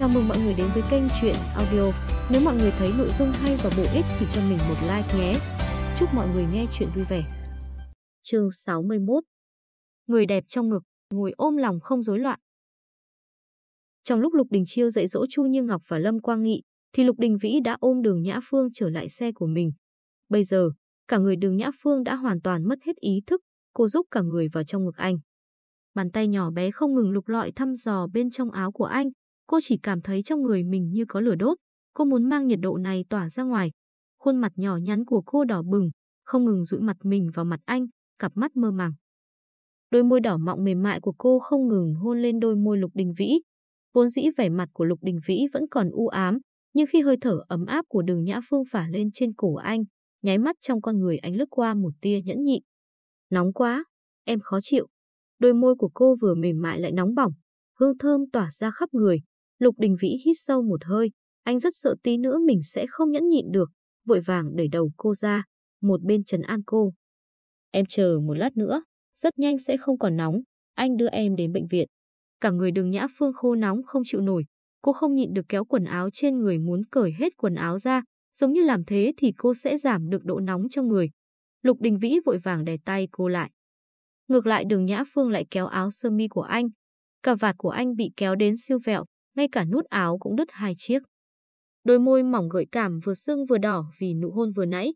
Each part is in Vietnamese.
Chào mừng mọi người đến với kênh Chuyện Audio. Nếu mọi người thấy nội dung hay và bổ ích thì cho mình một like nhé. Chúc mọi người nghe chuyện vui vẻ. Chương 61 Người đẹp trong ngực, ngồi ôm lòng không rối loạn. Trong lúc Lục Đình Chiêu dạy dỗ Chu Như Ngọc và Lâm Quang Nghị, thì Lục Đình Vĩ đã ôm đường Nhã Phương trở lại xe của mình. Bây giờ, cả người đường Nhã Phương đã hoàn toàn mất hết ý thức, cô giúp cả người vào trong ngực anh. Bàn tay nhỏ bé không ngừng lục lọi thăm dò bên trong áo của anh, Cô chỉ cảm thấy trong người mình như có lửa đốt. Cô muốn mang nhiệt độ này tỏa ra ngoài. Khuôn mặt nhỏ nhắn của cô đỏ bừng, không ngừng dụi mặt mình vào mặt anh, cặp mắt mơ màng. Đôi môi đỏ mọng mềm mại của cô không ngừng hôn lên đôi môi Lục Đình Vĩ. Vốn dĩ vẻ mặt của Lục Đình Vĩ vẫn còn u ám, nhưng khi hơi thở ấm áp của đường Nhã Phương phả lên trên cổ anh, nháy mắt trong con người anh lướt qua một tia nhẫn nhịn. Nóng quá, em khó chịu. Đôi môi của cô vừa mềm mại lại nóng bỏng, hương thơm tỏa ra khắp người, Lục Đình Vĩ hít sâu một hơi, anh rất sợ tí nữa mình sẽ không nhẫn nhịn được, vội vàng đẩy đầu cô ra, một bên trấn an cô. Em chờ một lát nữa, rất nhanh sẽ không còn nóng, anh đưa em đến bệnh viện. Cả người đường nhã phương khô nóng không chịu nổi, cô không nhịn được kéo quần áo trên người muốn cởi hết quần áo ra, giống như làm thế thì cô sẽ giảm được độ nóng trong người. Lục Đình Vĩ vội vàng đè tay cô lại. Ngược lại đường Nhã Phương lại kéo áo sơ mi của anh. Cà vạt của anh bị kéo đến siêu vẹo, ngay cả nút áo cũng đứt hai chiếc. Đôi môi mỏng gợi cảm vừa sưng vừa đỏ vì nụ hôn vừa nãy.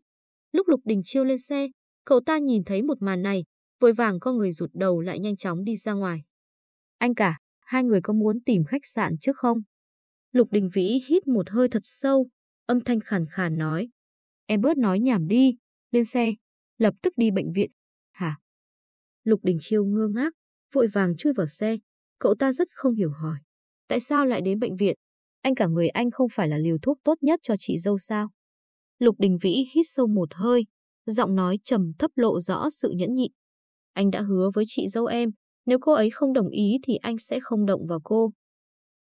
Lúc Lục Đình Chiêu lên xe, cậu ta nhìn thấy một màn này, vội vàng con người rụt đầu lại nhanh chóng đi ra ngoài. Anh cả, hai người có muốn tìm khách sạn trước không? Lục Đình Vĩ hít một hơi thật sâu, âm thanh khàn khàn nói. Em bớt nói nhảm đi, lên xe, lập tức đi bệnh viện. Hả? Lục Đình Chiêu ngơ ngác, vội vàng chui vào xe. Cậu ta rất không hiểu hỏi. Tại sao lại đến bệnh viện? Anh cả người anh không phải là liều thuốc tốt nhất cho chị dâu sao? Lục Đình Vĩ hít sâu một hơi, giọng nói trầm thấp lộ rõ sự nhẫn nhịn. Anh đã hứa với chị dâu em, nếu cô ấy không đồng ý thì anh sẽ không động vào cô.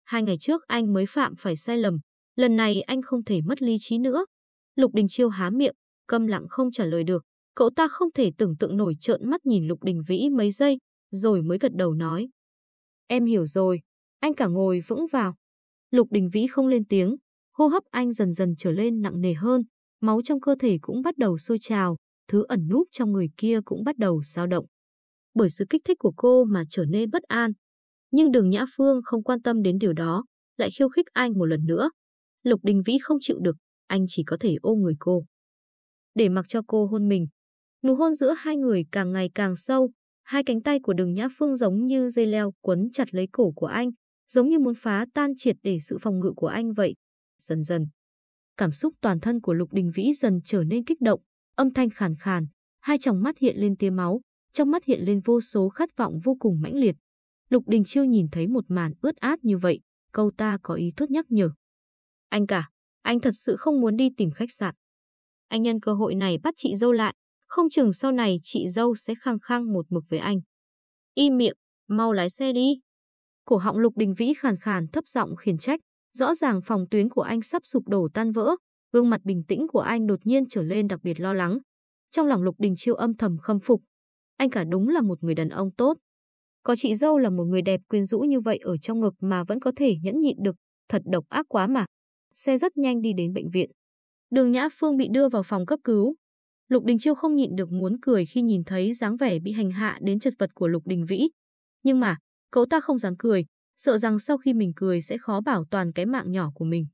Hai ngày trước anh mới phạm phải sai lầm, lần này anh không thể mất lý trí nữa. Lục Đình Chiêu há miệng, câm lặng không trả lời được. Cậu ta không thể tưởng tượng nổi trợn mắt nhìn Lục Đình Vĩ mấy giây, rồi mới gật đầu nói. Em hiểu rồi, anh cả ngồi vững vào. Lục Đình Vĩ không lên tiếng, hô hấp anh dần dần trở lên nặng nề hơn, máu trong cơ thể cũng bắt đầu sôi trào, thứ ẩn núp trong người kia cũng bắt đầu dao động. Bởi sự kích thích của cô mà trở nên bất an. Nhưng đường Nhã Phương không quan tâm đến điều đó, lại khiêu khích anh một lần nữa. Lục Đình Vĩ không chịu được, anh chỉ có thể ôm người cô. Để mặc cho cô hôn mình. Nụ hôn giữa hai người càng ngày càng sâu, hai cánh tay của đường Nhã Phương giống như dây leo quấn chặt lấy cổ của anh, giống như muốn phá tan triệt để sự phòng ngự của anh vậy. Dần dần, cảm xúc toàn thân của Lục Đình Vĩ dần trở nên kích động, âm thanh khàn khàn, hai tròng mắt hiện lên tia máu, trong mắt hiện lên vô số khát vọng vô cùng mãnh liệt. Lục Đình Chiêu nhìn thấy một màn ướt át như vậy, câu ta có ý tốt nhắc nhở. Anh cả, anh thật sự không muốn đi tìm khách sạn. Anh nhân cơ hội này bắt chị dâu lại, không chừng sau này chị dâu sẽ khăng khăng một mực với anh. Im miệng, mau lái xe đi. Cổ họng Lục Đình Vĩ khàn khàn thấp giọng khiển trách, rõ ràng phòng tuyến của anh sắp sụp đổ tan vỡ, gương mặt bình tĩnh của anh đột nhiên trở lên đặc biệt lo lắng. Trong lòng Lục Đình Chiêu âm thầm khâm phục, anh cả đúng là một người đàn ông tốt. Có chị dâu là một người đẹp quyến rũ như vậy ở trong ngực mà vẫn có thể nhẫn nhịn được, thật độc ác quá mà. Xe rất nhanh đi đến bệnh viện. Đường Nhã Phương bị đưa vào phòng cấp cứu. Lục Đình Chiêu không nhịn được muốn cười khi nhìn thấy dáng vẻ bị hành hạ đến chật vật của Lục Đình Vĩ. Nhưng mà, Cậu ta không dám cười, sợ rằng sau khi mình cười sẽ khó bảo toàn cái mạng nhỏ của mình.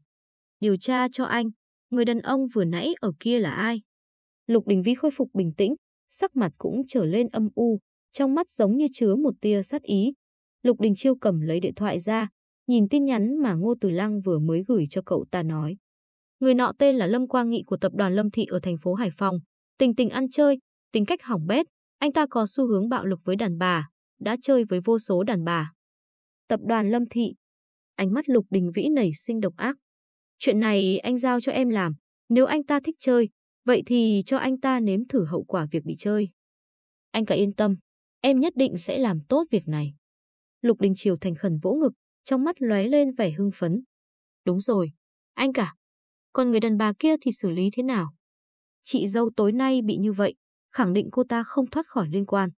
Điều tra cho anh, người đàn ông vừa nãy ở kia là ai? Lục Đình vi khôi phục bình tĩnh, sắc mặt cũng trở lên âm u, trong mắt giống như chứa một tia sát ý. Lục Đình Chiêu cầm lấy điện thoại ra, nhìn tin nhắn mà Ngô tử Lăng vừa mới gửi cho cậu ta nói. Người nọ tên là Lâm Quang Nghị của tập đoàn Lâm Thị ở thành phố Hải Phòng. Tình tình ăn chơi, tính cách hỏng bét, anh ta có xu hướng bạo lực với đàn bà, đã chơi với vô số đàn bà. Tập đoàn Lâm Thị. Ánh mắt Lục Đình Vĩ nảy sinh độc ác. Chuyện này anh giao cho em làm. Nếu anh ta thích chơi, vậy thì cho anh ta nếm thử hậu quả việc bị chơi. Anh cả yên tâm, em nhất định sẽ làm tốt việc này. Lục Đình Triều thành khẩn vỗ ngực, trong mắt lóe lên vẻ hưng phấn. Đúng rồi, anh cả. Còn người đàn bà kia thì xử lý thế nào? Chị dâu tối nay bị như vậy, khẳng định cô ta không thoát khỏi liên quan.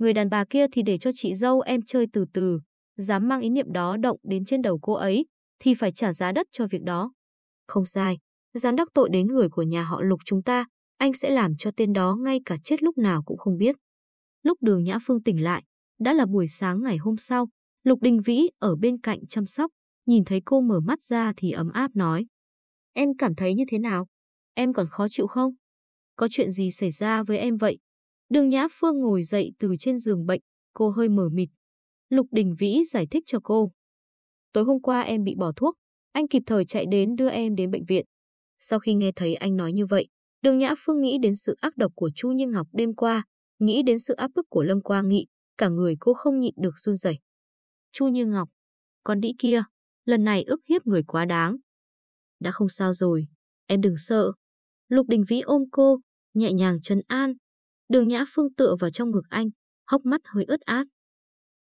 Người đàn bà kia thì để cho chị dâu em chơi từ từ, dám mang ý niệm đó động đến trên đầu cô ấy, thì phải trả giá đất cho việc đó. Không sai, dám đắc tội đến người của nhà họ Lục chúng ta, anh sẽ làm cho tên đó ngay cả chết lúc nào cũng không biết. Lúc đường Nhã Phương tỉnh lại, đã là buổi sáng ngày hôm sau, Lục Đình Vĩ ở bên cạnh chăm sóc, nhìn thấy cô mở mắt ra thì ấm áp nói. Em cảm thấy như thế nào? Em còn khó chịu không? Có chuyện gì xảy ra với em vậy? Đường Nhã Phương ngồi dậy từ trên giường bệnh, cô hơi mở mịt. Lục Đình Vĩ giải thích cho cô. Tối hôm qua em bị bỏ thuốc, anh kịp thời chạy đến đưa em đến bệnh viện. Sau khi nghe thấy anh nói như vậy, Đường Nhã Phương nghĩ đến sự ác độc của Chu Như Ngọc đêm qua, nghĩ đến sự áp bức của Lâm Quang Nghị, cả người cô không nhịn được run rẩy. Chu Như Ngọc, con đĩ kia, lần này ức hiếp người quá đáng. Đã không sao rồi, em đừng sợ. Lục Đình Vĩ ôm cô, nhẹ nhàng trấn an. Đường Nhã Phương tựa vào trong ngực anh, hốc mắt hơi ướt át.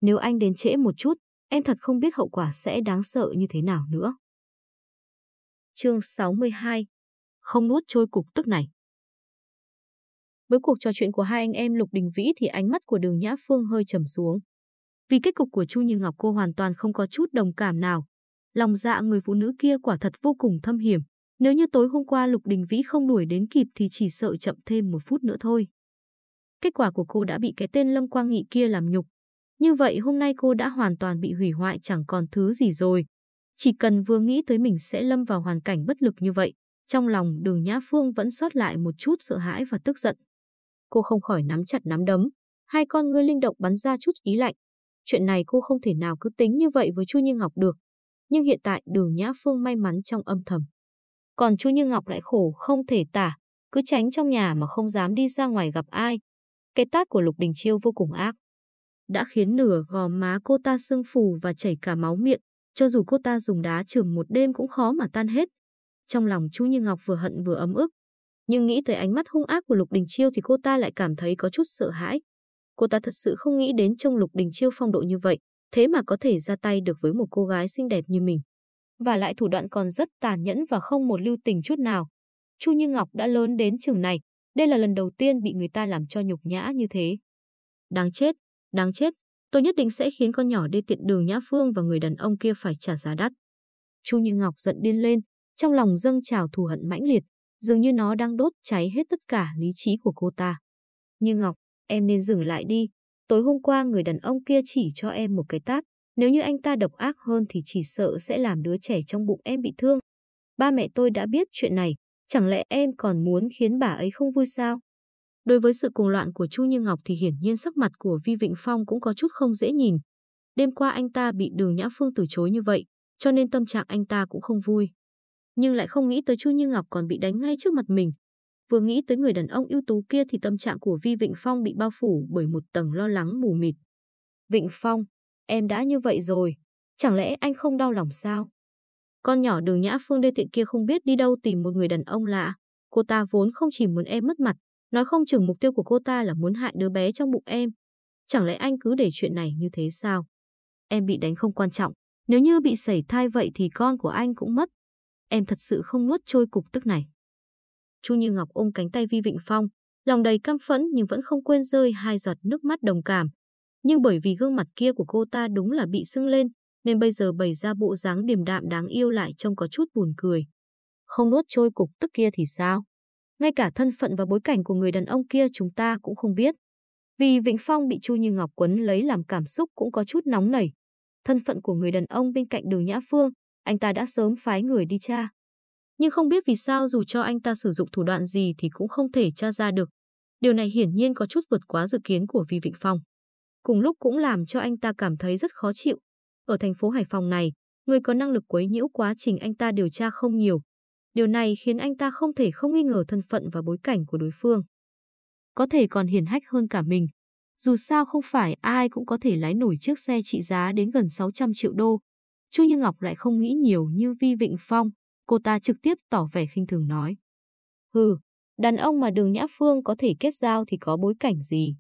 Nếu anh đến trễ một chút, em thật không biết hậu quả sẽ đáng sợ như thế nào nữa. Chương 62 Không nuốt trôi cục tức này Với cuộc trò chuyện của hai anh em Lục Đình Vĩ thì ánh mắt của đường Nhã Phương hơi trầm xuống. Vì kết cục của Chu Như Ngọc cô hoàn toàn không có chút đồng cảm nào. Lòng dạ người phụ nữ kia quả thật vô cùng thâm hiểm. Nếu như tối hôm qua Lục Đình Vĩ không đuổi đến kịp thì chỉ sợ chậm thêm một phút nữa thôi. Kết quả của cô đã bị cái tên Lâm Quang Nghị kia làm nhục. Như vậy hôm nay cô đã hoàn toàn bị hủy hoại chẳng còn thứ gì rồi. Chỉ cần vừa nghĩ tới mình sẽ lâm vào hoàn cảnh bất lực như vậy, trong lòng đường Nhã Phương vẫn sót lại một chút sợ hãi và tức giận. Cô không khỏi nắm chặt nắm đấm, hai con ngươi linh động bắn ra chút ý lạnh. Chuyện này cô không thể nào cứ tính như vậy với Chu Như Ngọc được. Nhưng hiện tại đường Nhã Phương may mắn trong âm thầm. Còn Chu Như Ngọc lại khổ không thể tả, cứ tránh trong nhà mà không dám đi ra ngoài gặp ai. Cái tát của Lục Đình Chiêu vô cùng ác. Đã khiến nửa gò má cô ta sưng phù và chảy cả máu miệng, cho dù cô ta dùng đá trường một đêm cũng khó mà tan hết. Trong lòng Chu Như Ngọc vừa hận vừa ấm ức. Nhưng nghĩ tới ánh mắt hung ác của Lục Đình Chiêu thì cô ta lại cảm thấy có chút sợ hãi. Cô ta thật sự không nghĩ đến trông Lục Đình Chiêu phong độ như vậy, thế mà có thể ra tay được với một cô gái xinh đẹp như mình. Và lại thủ đoạn còn rất tàn nhẫn và không một lưu tình chút nào. Chu Như Ngọc đã lớn đến trường này, đây là lần đầu tiên bị người ta làm cho nhục nhã như thế. Đáng chết, đáng chết, tôi nhất định sẽ khiến con nhỏ đê tiện đường Nhã Phương và người đàn ông kia phải trả giá đắt. Chu Như Ngọc giận điên lên, trong lòng dâng trào thù hận mãnh liệt, dường như nó đang đốt cháy hết tất cả lý trí của cô ta. Như Ngọc, em nên dừng lại đi. Tối hôm qua người đàn ông kia chỉ cho em một cái tát. Nếu như anh ta độc ác hơn thì chỉ sợ sẽ làm đứa trẻ trong bụng em bị thương. Ba mẹ tôi đã biết chuyện này, chẳng lẽ em còn muốn khiến bà ấy không vui sao? Đối với sự cuồng loạn của Chu Như Ngọc thì hiển nhiên sắc mặt của Vi Vịnh Phong cũng có chút không dễ nhìn. Đêm qua anh ta bị Đường Nhã Phương từ chối như vậy, cho nên tâm trạng anh ta cũng không vui. Nhưng lại không nghĩ tới Chu Như Ngọc còn bị đánh ngay trước mặt mình. Vừa nghĩ tới người đàn ông ưu tú kia thì tâm trạng của Vi Vịnh Phong bị bao phủ bởi một tầng lo lắng mù mịt. Vịnh Phong, em đã như vậy rồi, chẳng lẽ anh không đau lòng sao? Con nhỏ đường nhã phương đê tiện kia không biết đi đâu tìm một người đàn ông lạ. Cô ta vốn không chỉ muốn em mất mặt, nói không chừng mục tiêu của cô ta là muốn hại đứa bé trong bụng em. Chẳng lẽ anh cứ để chuyện này như thế sao? Em bị đánh không quan trọng, nếu như bị sẩy thai vậy thì con của anh cũng mất. Em thật sự không nuốt trôi cục tức này. Chu Như Ngọc ôm cánh tay Vi Vịnh Phong, lòng đầy căm phẫn nhưng vẫn không quên rơi hai giọt nước mắt đồng cảm. Nhưng bởi vì gương mặt kia của cô ta đúng là bị sưng lên, nên bây giờ bày ra bộ dáng điềm đạm đáng yêu lại trông có chút buồn cười. Không nuốt trôi cục tức kia thì sao? Ngay cả thân phận và bối cảnh của người đàn ông kia chúng ta cũng không biết. Vì Vĩnh Phong bị Chu Như Ngọc quấn lấy làm cảm xúc cũng có chút nóng nảy. Thân phận của người đàn ông bên cạnh đường Nhã Phương, anh ta đã sớm phái người đi tra. Nhưng không biết vì sao dù cho anh ta sử dụng thủ đoạn gì thì cũng không thể tra ra được. Điều này hiển nhiên có chút vượt quá dự kiến của Vi Vịnh Phong. Cùng lúc cũng làm cho anh ta cảm thấy rất khó chịu. Ở thành phố Hải Phòng này, người có năng lực quấy nhiễu quá trình anh ta điều tra không nhiều. Điều này khiến anh ta không thể không nghi ngờ thân phận và bối cảnh của đối phương. Có thể còn hiển hách hơn cả mình. Dù sao không phải ai cũng có thể lái nổi chiếc xe trị giá đến gần 600 triệu đô. Chu Như Ngọc lại không nghĩ nhiều như Vi Vịnh Phong, cô ta trực tiếp tỏ vẻ khinh thường nói. Hừ, đàn ông mà đường Nhã Phương có thể kết giao thì có bối cảnh gì?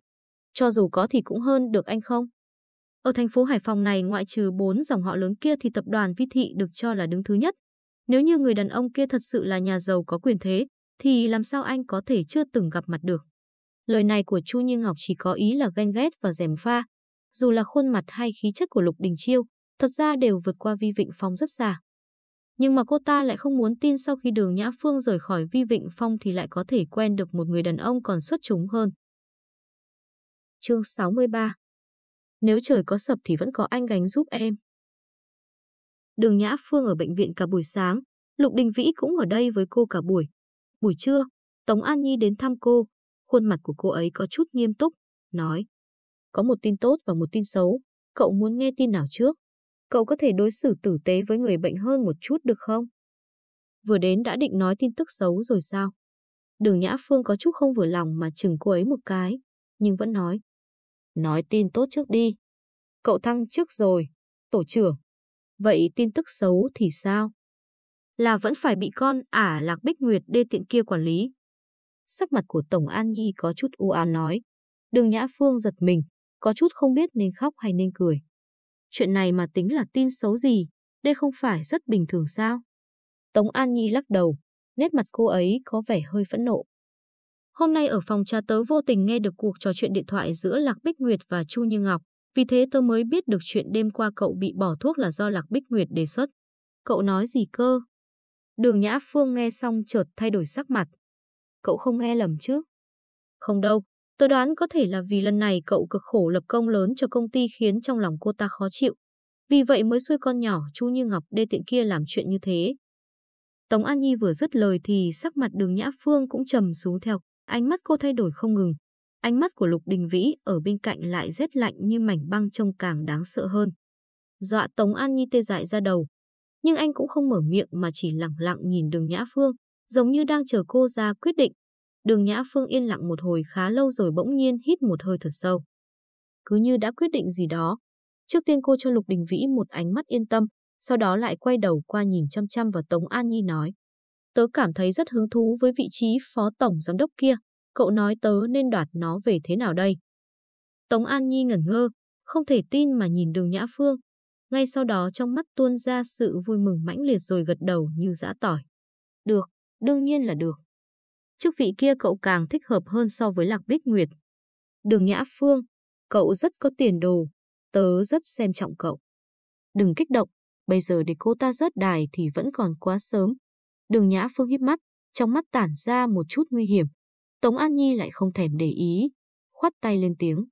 Cho dù có thì cũng hơn được anh không? Ở thành phố Hải Phòng này ngoại trừ bốn dòng họ lớn kia thì tập đoàn Vi Thị được cho là đứng thứ nhất. Nếu như người đàn ông kia thật sự là nhà giàu có quyền thế, thì làm sao anh có thể chưa từng gặp mặt được? Lời này của Chu Như Ngọc chỉ có ý là ganh ghét và dèm pha. Dù là khuôn mặt hay khí chất của Lục Đình Chiêu, thật ra đều vượt qua Vi Vịnh Phong rất xa. Nhưng mà cô ta lại không muốn tin sau khi đường Nhã Phương rời khỏi Vi Vịnh Phong thì lại có thể quen được một người đàn ông còn xuất chúng hơn. Chương 63 nếu trời có sập thì vẫn có anh gánh giúp em. Đường Nhã Phương ở bệnh viện cả buổi sáng, Lục Đình Vĩ cũng ở đây với cô cả buổi. Buổi trưa, Tống An Nhi đến thăm cô, khuôn mặt của cô ấy có chút nghiêm túc, nói. Có một tin tốt và một tin xấu, cậu muốn nghe tin nào trước? Cậu có thể đối xử tử tế với người bệnh hơn một chút được không? Vừa đến đã định nói tin tức xấu rồi sao? Đường Nhã Phương có chút không vừa lòng mà chừng cô ấy một cái, nhưng vẫn nói. Nói tin tốt trước đi. Cậu thăng trước rồi, tổ trưởng. Vậy tin tức xấu thì sao? Là vẫn phải bị con ả lạc bích nguyệt đê tiện kia quản lý. Sắc mặt của Tổng An Nhi có chút u ám nói. Đường Nhã Phương giật mình, có chút không biết nên khóc hay nên cười. Chuyện này mà tính là tin xấu gì, đây không phải rất bình thường sao? Tống An Nhi lắc đầu, nét mặt cô ấy có vẻ hơi phẫn nộ. Hôm nay ở phòng trà tớ vô tình nghe được cuộc trò chuyện điện thoại giữa Lạc Bích Nguyệt và Chu Như Ngọc, vì thế tớ mới biết được chuyện đêm qua cậu bị bỏ thuốc là do Lạc Bích Nguyệt đề xuất. Cậu nói gì cơ? Đường Nhã Phương nghe xong chợt thay đổi sắc mặt. Cậu không nghe lầm chứ? Không đâu, tớ đoán có thể là vì lần này cậu cực khổ lập công lớn cho công ty khiến trong lòng cô ta khó chịu. Vì vậy mới xuôi con nhỏ Chu Như Ngọc đê tiện kia làm chuyện như thế. Tống An Nhi vừa dứt lời thì sắc mặt đường Nhã Phương cũng trầm xuống theo. Ánh mắt cô thay đổi không ngừng. Ánh mắt của Lục Đình Vĩ ở bên cạnh lại rét lạnh như mảnh băng trông càng đáng sợ hơn. Dọa Tống An Nhi tê dại ra đầu. Nhưng anh cũng không mở miệng mà chỉ lặng lặng nhìn đường Nhã Phương, giống như đang chờ cô ra quyết định Đường Nhã Phương yên lặng một hồi khá lâu rồi bỗng nhiên hít một hơi thật sâu. Cứ như đã quyết định gì đó. Trước tiên cô cho Lục Đình Vĩ một ánh mắt yên tâm, sau đó lại quay đầu qua nhìn chăm chăm vào Tống An Nhi nói. Tớ cảm thấy rất hứng thú với vị trí phó tổng giám đốc kia, cậu nói tớ nên đoạt nó về thế nào đây? Tống An Nhi ngẩn ngơ, không thể tin mà nhìn đường Nhã Phương. Ngay sau đó trong mắt tuôn ra sự vui mừng mãnh liệt rồi gật đầu như dã tỏi. Được, đương nhiên là được chức vị kia cậu càng thích hợp hơn so với Lạc Bích Nguyệt. Đường Nhã Phương, cậu rất có tiền đồ, tớ rất xem trọng cậu. Đừng kích động, bây giờ để cô ta rớt đài thì vẫn còn quá sớm. Đường Nhã Phương híp mắt, trong mắt tản ra một chút nguy hiểm. Tống An Nhi lại không thèm để ý, khoát tay lên tiếng.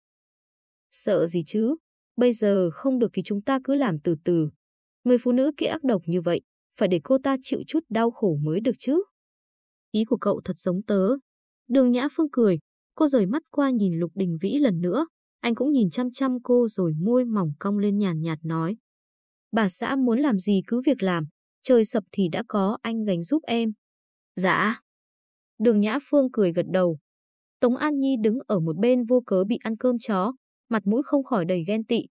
Sợ gì chứ, bây giờ không được thì chúng ta cứ làm từ từ. Người phụ nữ kia ác độc như vậy, phải để cô ta chịu chút đau khổ mới được chứ. Ý của cậu thật giống tớ. Đường Nhã Phương cười, cô rời mắt qua nhìn Lục Đình Vĩ lần nữa. Anh cũng nhìn chăm chăm cô rồi môi mỏng cong lên nhàn nhạt, nói. Bà xã muốn làm gì cứ việc làm, trời sập thì đã có anh gánh giúp em. Dạ. Đường Nhã Phương cười gật đầu. Tống An Nhi đứng ở một bên vô cớ bị ăn cơm chó, mặt mũi không khỏi đầy ghen tị.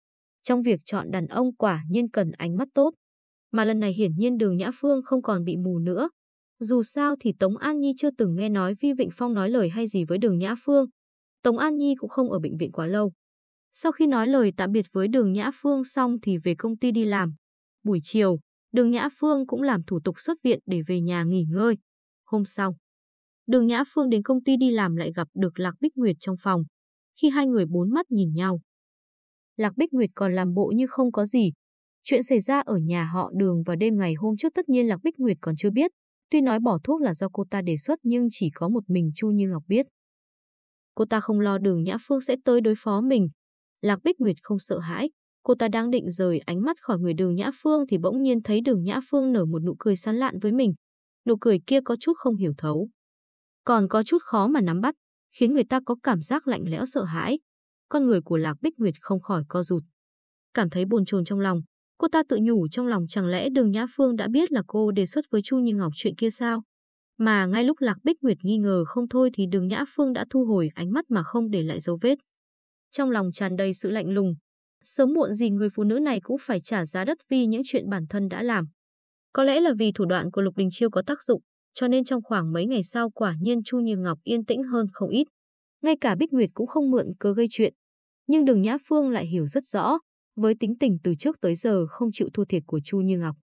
Trong việc chọn đàn ông quả nhiên cần ánh mắt tốt. Mà lần này hiển nhiên đường Nhã Phương không còn bị mù nữa. Dù sao thì Tống An Nhi chưa từng nghe nói Vi Vịnh Phong nói lời hay gì với Đường Nhã Phương. Tống An Nhi cũng không ở bệnh viện quá lâu. Sau khi nói lời tạm biệt với Đường Nhã Phương xong thì về công ty đi làm. Buổi chiều, Đường Nhã Phương cũng làm thủ tục xuất viện để về nhà nghỉ ngơi. Hôm sau, Đường Nhã Phương đến công ty đi làm lại gặp được Lạc Bích Nguyệt trong phòng. Khi hai người bốn mắt nhìn nhau. Lạc Bích Nguyệt còn làm bộ như không có gì. Chuyện xảy ra ở nhà họ Đường vào đêm ngày hôm trước tất nhiên Lạc Bích Nguyệt còn chưa biết. Tuy nói bỏ thuốc là do cô ta đề xuất nhưng chỉ có một mình Chu Như Ngọc biết. Cô ta không lo đường Nhã Phương sẽ tới đối phó mình. Lạc Bích Nguyệt không sợ hãi. Cô ta đang định rời ánh mắt khỏi người đường Nhã Phương thì bỗng nhiên thấy đường Nhã Phương nở một nụ cười sán lạn với mình. Nụ cười kia có chút không hiểu thấu. Còn có chút khó mà nắm bắt, khiến người ta có cảm giác lạnh lẽo sợ hãi. Con người của Lạc Bích Nguyệt không khỏi co rụt. Cảm thấy bồn chồn trong lòng, Cô ta tự nhủ trong lòng chẳng lẽ đường Nhã Phương đã biết là cô đề xuất với Chu Như Ngọc chuyện kia sao? Mà ngay lúc Lạc Bích Nguyệt nghi ngờ không thôi thì đường Nhã Phương đã thu hồi ánh mắt mà không để lại dấu vết. Trong lòng tràn đầy sự lạnh lùng. Sớm muộn gì người phụ nữ này cũng phải trả giá đất vì những chuyện bản thân đã làm. Có lẽ là vì thủ đoạn của Lục Đình Chiêu có tác dụng, cho nên trong khoảng mấy ngày sau quả nhiên Chu Như Ngọc yên tĩnh hơn không ít. Ngay cả Bích Nguyệt cũng không mượn cớ gây chuyện. Nhưng đường Nhã Phương lại hiểu rất rõ, với tính tình từ trước tới giờ không chịu thua thiệt của Chu Như Ngọc.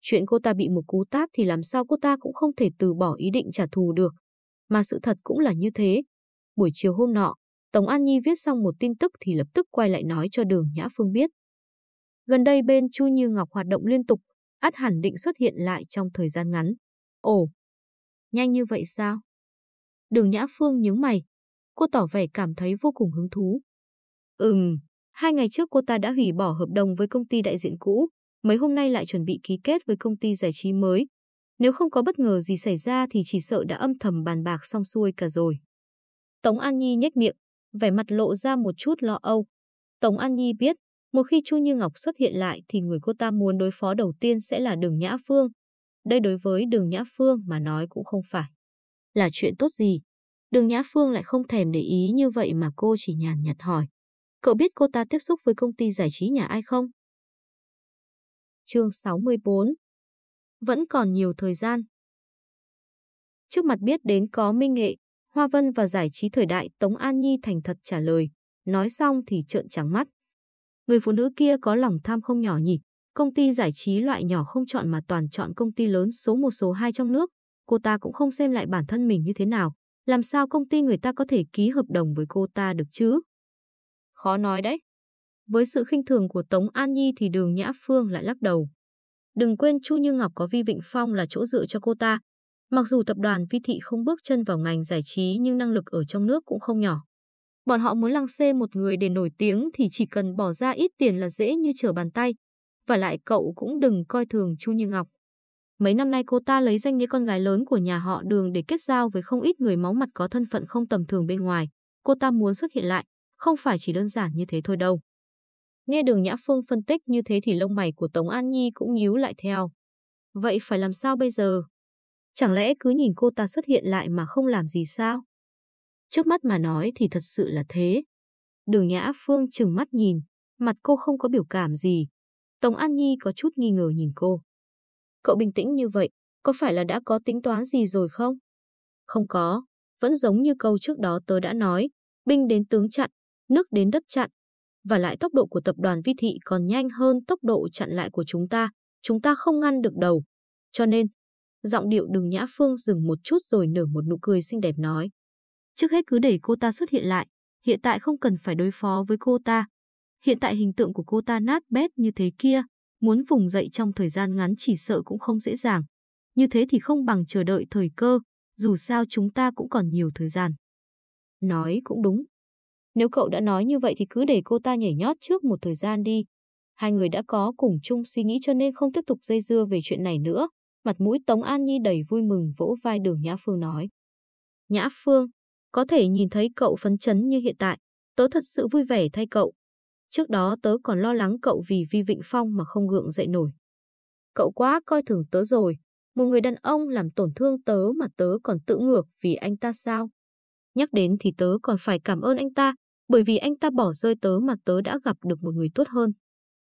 Chuyện cô ta bị một cú tát thì làm sao cô ta cũng không thể từ bỏ ý định trả thù được. Mà sự thật cũng là như thế. Buổi chiều hôm nọ, Tống An Nhi viết xong một tin tức thì lập tức quay lại nói cho đường Nhã Phương biết. Gần đây bên Chu Như Ngọc hoạt động liên tục, Át hẳn định xuất hiện lại trong thời gian ngắn. Ồ, nhanh như vậy sao? Đường Nhã Phương nhướng mày. Cô tỏ vẻ cảm thấy vô cùng hứng thú. Ừm, hai ngày trước cô ta đã hủy bỏ hợp đồng với công ty đại diện cũ, mấy hôm nay lại chuẩn bị ký kết với công ty giải trí mới. Nếu không có bất ngờ gì xảy ra thì chỉ sợ đã âm thầm bàn bạc xong xuôi cả rồi. Tống An Nhi nhếch miệng, vẻ mặt lộ ra một chút lo âu. Tống An Nhi biết, một khi Chu Như Ngọc xuất hiện lại thì người cô ta muốn đối phó đầu tiên sẽ là Đường Nhã Phương. Đây đối với Đường Nhã Phương mà nói cũng không phải là chuyện tốt gì. Đường Nhã Phương lại không thèm để ý như vậy mà cô chỉ nhàn nhạt hỏi. Cậu biết cô ta tiếp xúc với công ty giải trí nhà ai không? Chương 64 Vẫn còn nhiều thời gian. Trước mặt biết đến có Minh Nghệ, Hoa Vân và giải trí thời đại Tống An Nhi thành thật trả lời. Nói xong thì trợn trắng mắt. Người phụ nữ kia có lòng tham không nhỏ nhỉ. Công ty giải trí loại nhỏ không chọn mà toàn chọn công ty lớn số 1 số 2 trong nước. Cô ta cũng không xem lại bản thân mình như thế nào. Làm sao công ty người ta có thể ký hợp đồng với cô ta được chứ? Khó nói đấy. Với sự khinh thường của Tống An Nhi thì đường Nhã Phương lại lắc đầu. Đừng quên Chu Như Ngọc có Vi Vịnh Phong là chỗ dựa cho cô ta. Mặc dù tập đoàn Vi Thị không bước chân vào ngành giải trí nhưng năng lực ở trong nước cũng không nhỏ. Bọn họ muốn lăng xê một người để nổi tiếng thì chỉ cần bỏ ra ít tiền là dễ như trở bàn tay. Và lại cậu cũng đừng coi thường Chu Như Ngọc. Mấy năm nay cô ta lấy danh nghĩa con gái lớn của nhà họ đường để kết giao với không ít người máu mặt có thân phận không tầm thường bên ngoài. Cô ta muốn xuất hiện lại, không phải chỉ đơn giản như thế thôi đâu. Nghe đường Nhã Phương phân tích như thế thì lông mày của Tống An Nhi cũng nhíu lại theo. Vậy phải làm sao bây giờ? Chẳng lẽ cứ nhìn cô ta xuất hiện lại mà không làm gì sao? Trước mắt mà nói thì thật sự là thế. Đường Nhã Phương chừng mắt nhìn, mặt cô không có biểu cảm gì. Tống An Nhi có chút nghi ngờ nhìn cô. Cậu bình tĩnh như vậy, có phải là đã có tính toán gì rồi không? Không có, vẫn giống như câu trước đó tớ đã nói, binh đến tướng chặn, nước đến đất chặn. Và lại tốc độ của tập đoàn vi thị còn nhanh hơn tốc độ chặn lại của chúng ta, chúng ta không ngăn được đầu. Cho nên, giọng điệu đường Nhã Phương dừng một chút rồi nở một nụ cười xinh đẹp nói. Trước hết cứ để cô ta xuất hiện lại, hiện tại không cần phải đối phó với cô ta. Hiện tại hình tượng của cô ta nát bét như thế kia, muốn vùng dậy trong thời gian ngắn chỉ sợ cũng không dễ dàng. Như thế thì không bằng chờ đợi thời cơ, dù sao chúng ta cũng còn nhiều thời gian. Nói cũng đúng. Nếu cậu đã nói như vậy thì cứ để cô ta nhảy nhót trước một thời gian đi. Hai người đã có cùng chung suy nghĩ cho nên không tiếp tục dây dưa về chuyện này nữa. Mặt mũi Tống An Nhi đầy vui mừng vỗ vai đường Nhã Phương nói. Nhã Phương, có thể nhìn thấy cậu phấn chấn như hiện tại, tớ thật sự vui vẻ thay cậu. Trước đó tớ còn lo lắng cậu vì Vi Vịnh Phong mà không gượng dậy nổi. Cậu quá coi thường tớ rồi, một người đàn ông làm tổn thương tớ mà tớ còn tự ngược vì anh ta sao? Nhắc đến thì tớ còn phải cảm ơn anh ta, bởi vì anh ta bỏ rơi tớ mà tớ đã gặp được một người tốt hơn.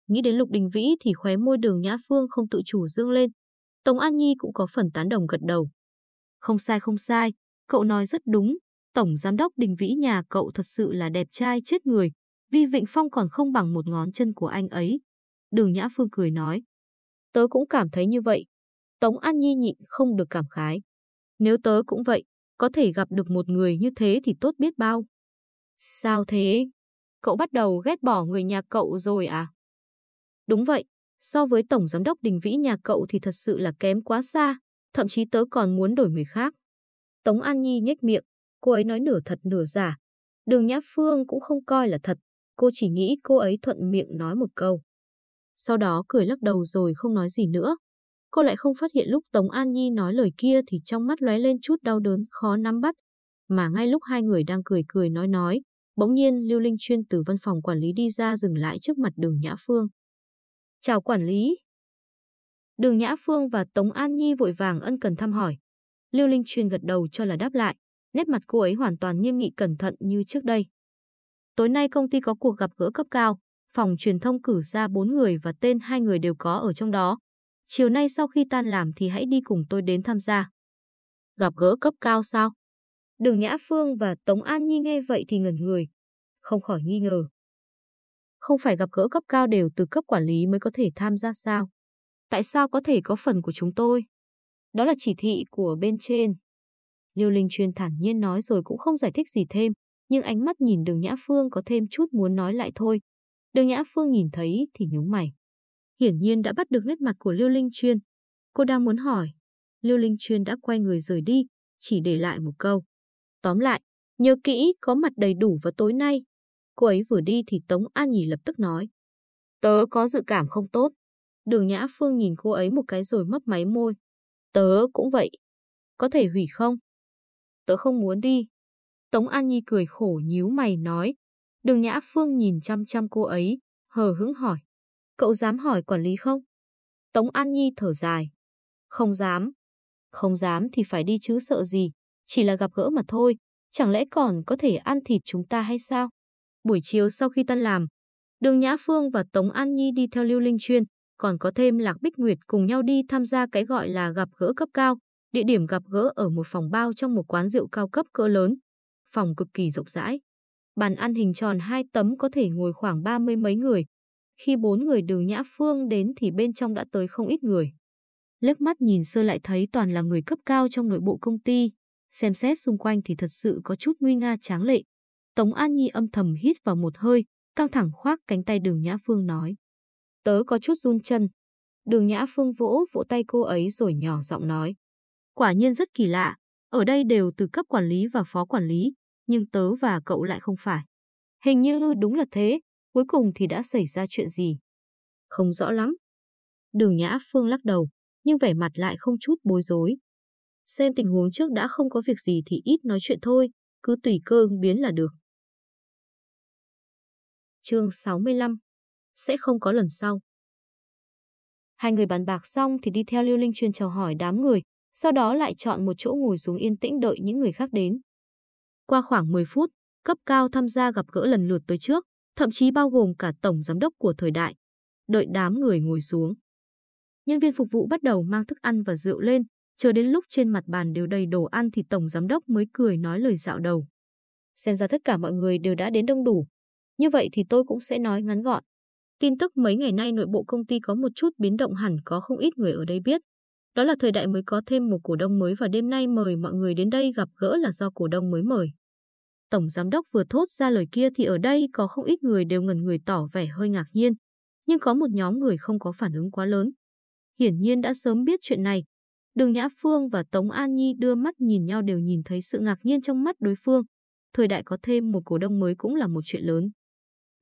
Nghĩ đến Lục Đình Vĩ thì khóe môi đường Nhã Phương không tự chủ dương lên. Tống An Nhi cũng có phần tán đồng gật đầu. Không sai không sai, cậu nói rất đúng. Tổng Giám đốc Đình Vĩ nhà cậu thật sự là đẹp trai chết người. Vi Vịnh Phong còn không bằng một ngón chân của anh ấy. Đường Nhã Phương cười nói. Tớ cũng cảm thấy như vậy. Tống An Nhi nhịn không được cảm khái. Nếu tớ cũng vậy, có thể gặp được một người như thế thì tốt biết bao. Sao thế? Cậu bắt đầu ghét bỏ người nhà cậu rồi à? Đúng vậy, so với Tổng Giám đốc Đình Vĩ nhà cậu thì thật sự là kém quá xa, thậm chí tớ còn muốn đổi người khác. Tống An Nhi nhếch miệng, cô ấy nói nửa thật nửa giả. Đường Nhã Phương cũng không coi là thật, cô chỉ nghĩ cô ấy thuận miệng nói một câu. Sau đó cười lắc đầu rồi không nói gì nữa. Cô lại không phát hiện lúc Tống An Nhi nói lời kia thì trong mắt lóe lên chút đau đớn khó nắm bắt. Mà ngay lúc hai người đang cười cười nói nói, bỗng nhiên Lưu Linh Chuyên từ văn phòng quản lý đi ra dừng lại trước mặt đường Nhã Phương. Chào quản lý. Đường Nhã Phương và Tống An Nhi vội vàng ân cần thăm hỏi. Lưu Linh Truyền gật đầu cho là đáp lại, nét mặt cô ấy hoàn toàn nghiêm nghị cẩn thận như trước đây. Tối nay công ty có cuộc gặp gỡ cấp cao, phòng truyền thông cử ra bốn người và tên hai người đều có ở trong đó. Chiều nay sau khi tan làm thì hãy đi cùng tôi đến tham gia. Gặp gỡ cấp cao sao? Đường Nhã Phương và Tống An Nhi nghe vậy thì ngẩn người, không khỏi nghi ngờ. Không phải gặp gỡ cấp cao đều từ cấp quản lý mới có thể tham gia sao? Tại sao có thể có phần của chúng tôi? Đó là chỉ thị của bên trên. Liêu Linh Chuyên thản nhiên nói rồi cũng không giải thích gì thêm, nhưng ánh mắt nhìn đường Nhã Phương có thêm chút muốn nói lại thôi. Đường Nhã Phương nhìn thấy thì nhúng mày. hiển nhiên đã bắt được nét mặt của Lưu Linh Chuyên. Cô đang muốn hỏi, Lưu Linh Chuyên đã quay người rời đi, chỉ để lại một câu. Tóm lại, nhớ kỹ có mặt đầy đủ vào tối nay. Cô ấy vừa đi thì Tống An Nhì lập tức nói. Tớ có dự cảm không tốt. Đường Nhã Phương nhìn cô ấy một cái rồi mấp máy môi. Tớ cũng vậy. Có thể hủy không? Tớ không muốn đi. Tống An Nhi cười khổ nhíu mày nói. Đường Nhã Phương nhìn chăm chăm cô ấy, hờ hững hỏi. Cậu dám hỏi quản lý không? Tống An Nhi thở dài. Không dám. Không dám thì phải đi chứ sợ gì. Chỉ là gặp gỡ mà thôi. Chẳng lẽ còn có thể ăn thịt chúng ta hay sao? Buổi chiều sau khi tan làm, Đường Nhã Phương và Tống An Nhi đi theo Lưu Linh Chuyên, còn có thêm Lạc Bích Nguyệt cùng nhau đi tham gia cái gọi là gặp gỡ cấp cao. Địa điểm gặp gỡ ở một phòng bao trong một quán rượu cao cấp cỡ lớn. Phòng cực kỳ rộng rãi. Bàn ăn hình tròn hai tấm có thể ngồi khoảng ba mươi mấy người. Khi bốn người đường Nhã Phương đến thì bên trong đã tới không ít người. Lớp mắt nhìn sơ lại thấy toàn là người cấp cao trong nội bộ công ty. Xem xét xung quanh thì thật sự có chút nguy nga tráng lệ. Tống An Nhi âm thầm hít vào một hơi, căng thẳng khoác cánh tay đường Nhã Phương nói. Tớ có chút run chân. Đường Nhã Phương vỗ vỗ tay cô ấy rồi nhỏ giọng nói. Quả nhiên rất kỳ lạ, ở đây đều từ cấp quản lý và phó quản lý, nhưng tớ và cậu lại không phải. Hình như đúng là thế, cuối cùng thì đã xảy ra chuyện gì? Không rõ lắm. Đường Nhã Phương lắc đầu, nhưng vẻ mặt lại không chút bối rối. Xem tình huống trước đã không có việc gì thì ít nói chuyện thôi, cứ tùy cơ biến là được. Chương 65 Sẽ không có lần sau. Hai người bàn bạc xong thì đi theo Lưu Linh Chuyên chào hỏi đám người, sau đó lại chọn một chỗ ngồi xuống yên tĩnh đợi những người khác đến. Qua khoảng 10 phút, cấp cao tham gia gặp gỡ lần lượt tới trước, thậm chí bao gồm cả tổng giám đốc của thời đại. Đợi đám người ngồi xuống. Nhân viên phục vụ bắt đầu mang thức ăn và rượu lên, chờ đến lúc trên mặt bàn đều đầy đồ ăn thì tổng giám đốc mới cười nói lời dạo đầu. Xem ra tất cả mọi người đều đã đến đông đủ. Như vậy thì tôi cũng sẽ nói ngắn gọn. Tin tức mấy ngày nay nội bộ công ty có một chút biến động hẳn, có không ít người ở đây biết. Đó là thời đại mới có thêm một cổ đông mới và đêm nay mời mọi người đến đây gặp gỡ là do cổ đông mới mời. Tổng giám đốc vừa thốt ra lời kia thì ở đây có không ít người đều ngần người tỏ vẻ hơi ngạc nhiên. Nhưng có một nhóm người không có phản ứng quá lớn. Hiển nhiên đã sớm biết chuyện này. Đường Nhã Phương và Tống An Nhi đưa mắt nhìn nhau đều nhìn thấy sự ngạc nhiên trong mắt đối phương. Thời đại có thêm một cổ đông mới cũng là một chuyện lớn.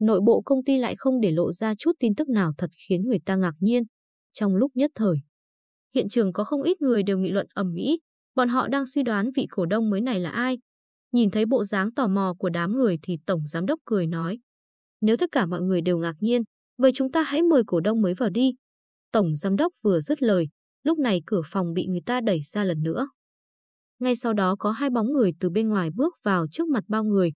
Nội bộ công ty lại không để lộ ra chút tin tức nào thật khiến người ta ngạc nhiên. Trong lúc nhất thời, hiện trường có không ít người đều nghị luận ầm ĩ, bọn họ đang suy đoán vị cổ đông mới này là ai. Nhìn thấy bộ dáng tò mò của đám người thì tổng giám đốc cười nói: "Nếu tất cả mọi người đều ngạc nhiên, vậy chúng ta hãy mời cổ đông mới vào đi." Tổng giám đốc vừa dứt lời, lúc này cửa phòng bị người ta đẩy ra lần nữa. Ngay sau đó có hai bóng người từ bên ngoài bước vào trước mặt bao người.